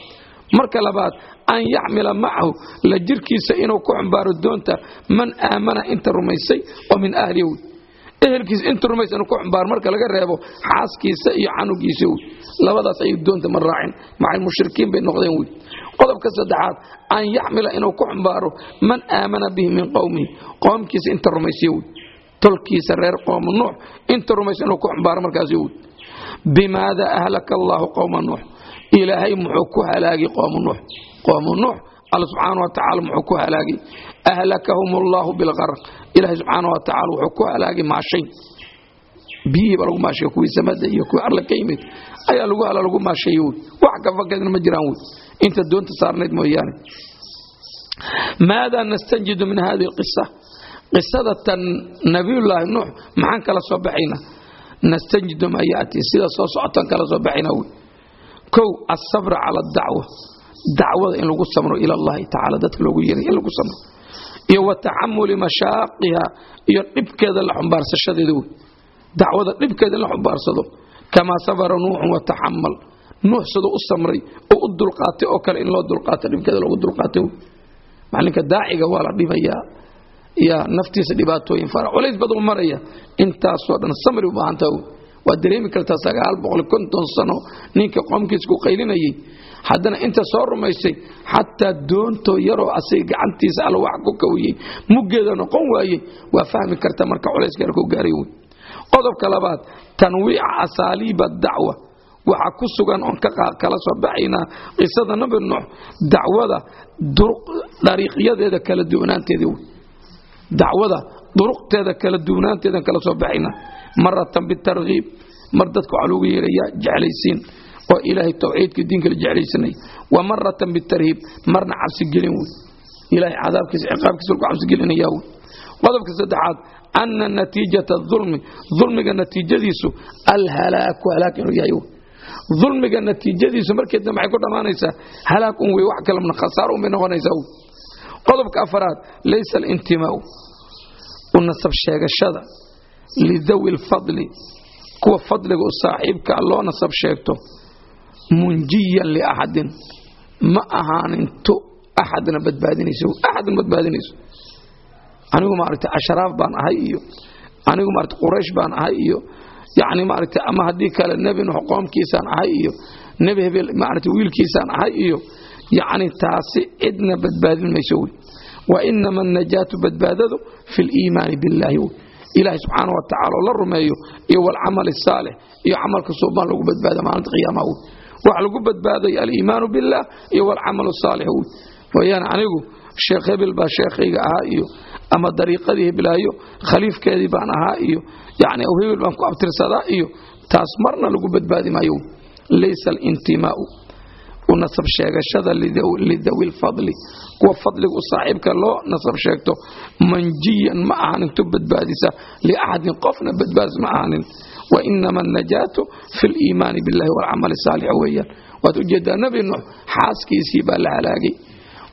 marka labaad an yaxmila macahu la jirkiisa inuu ku xumbaaro doonta man aamana inta rumaysay oo min ahlihi wy ehelkiisa inta rumaysa inuu ku xumbaaro marka laga reebo xaaskiisa iyo canugiisa wy labadaas ayay doonta ma raacin maxay mushrikiin bay noqdeen wy qodobka saddexaad an yaxmila inuu ku xumbaaro man aamana bihi min qowmihi qoomkiisa inta rumaysay wy tolkiisa reer qooma nuux inta rumaysa inuu ku xumbaaro markaas wy bimaada ahlaka allaahu qowma nuux ilaahay muxuu ku halaagay qoomu nuux. Qoomu nuux alla subxaana wa muxuu ku halaagay. Ahlakahum allahu bilqarq ilaahay subxaana wa wuxuu ku halaagay maashay. Biyihiiba lagu maashay kuwii samada iyo kuwii arla ka yimid. Ayaa lagu hala lagu maashaeye wey. Wax ka fakadna ma jiraan wey. Inta doonta saarnayd mooyaane. Maadaa nastanjidu min hadihi alqisa qisadatan nabiyullaahi nuux maxaan kala soo baxaynaa nastanjidu maa yaatii sida soo socotaan kala soo baxaynaa wey kow asabra cala adacwa dacwada in lagu samro ila allahi tacala dadka loogu yeeray in lagu samro. Iyo wa taxamuli mashaaqiha iyo dhibkeeda la xumbaarsashadeeda wey dacwada dhibkeeda in la xumbaarsado kamaa sabara nuuxun wataxamal nuux siduu u samray oo u dulqaatay oo kale in loo dulqaato dhibkeeda loogu dulqaato wey macalinka daaciga waa la dhibayaa ya naftiisa dhibaatooyin fara culays baduu maraya. Intaasoo dhan samri u baahantaa wey waad dareemi kartaa sagaal boqol konton sano. Ninka qoomkiisa ku qaylinayay. Haddana inta soo rumaysay xataa doonto yaroo asaga gacantiisa alla wax ku kawiyey muggeeda noqon waayey waa fahmi karta marka culayska yarku gaaray wey qodobka labaad tanwiica asaaliiba dacwa. Waxaa ku sugan oon kala soo baxaynaa qisada nabi nuux dacwada dariiqyadeeda kala duwanaanteeda wey dacwada duruqteeda kala duwanaanteedan kala soo baxaynaa maratan bitarkiib mar dadka waxaa loogu yeerayaa jeclaysiin oo ilaahay tawxiidka diinka la jeclaysanaya wa maratan bitarhiib marna cabsigelin wey ilahay cadaabkiisa ciqaabkiisa lagu cabsigelinaya wey qodobka saddexaad ana natiijata ulmi ulmiga natiijadiisu alhalaaku halaak inuu yahay ulmiga natiijadiisu markii dambe maxay ku dhammaanaysaa halaag un wey wax kalemna khasaaro un bay noqonaysaa qodobka afaraad laysa alintimaau u nasab sheegashada lidawi lfadli kuwa fadliga u saaxiibka loo nasab sheegto munjiyan liaxadin ma ahaaninto axadna badbaadinayso axadna badbaadinayso. Anigu maaragtay ashraaf baan ahay iyo anigu maaragtay quraysh baan ahay iyo yacni maaragtay ama haddii kale nebi nuux qoomkiisaan ahay iyo nebi hebel maaragtay wiilkiisaan ahay iyo yacni taasi cidna badbaadin mayso wey wa inama annajaatu badbaadadu fi liimaani billaahi wey ilaahay subxaana wa tacala la rumeeyo iyo walcamal asaalix iyo camalka suuban lagu badbaada maalinta qiyaamaha wey waxa lagu badbaaday aliimaanu billaah iyo walcamal asaalix wey wayaan anigu sheekh hebel baa sheekhayga ahaa iyo ama dariiqadii heblaayo khaliifkeedii baan ahaa iyo yani aw hebel baan ku abtirsadaa iyo taas marna lagu badbaadi maayo laysa alintimaau u nasab sheegashada lidawi lfadli kuwa fadliga u saaxiibka loo nasab sheegto manjiyan ma ahanin tu badbaadisa liaxadin qofna badbaadis ma ahanin wainama annajaatu fi liimaani billahi walcamal saalix weeyaan. Waad u jeedaa nebi nuux xaaskiisii baa la halaagay.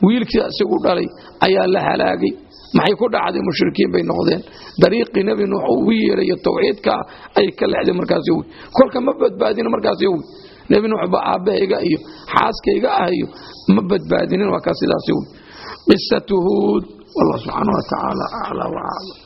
Wiilkii isagu dhalay ayaa la halaagay. Maxay ku dhacday? Mushrikiin bay noqdeen. Dariiqii nebi nuux ugu yeerayo tawxiidkaa ay ka leexdeen markaas kolka ma badbaadin markaas nebi nuux ba aabbahayga iyo xaaskayga ah iyo ma badbaadinin waa kaa sidaas wy qisatu huud wallah subxaana wa tacaala aclaa wacaalam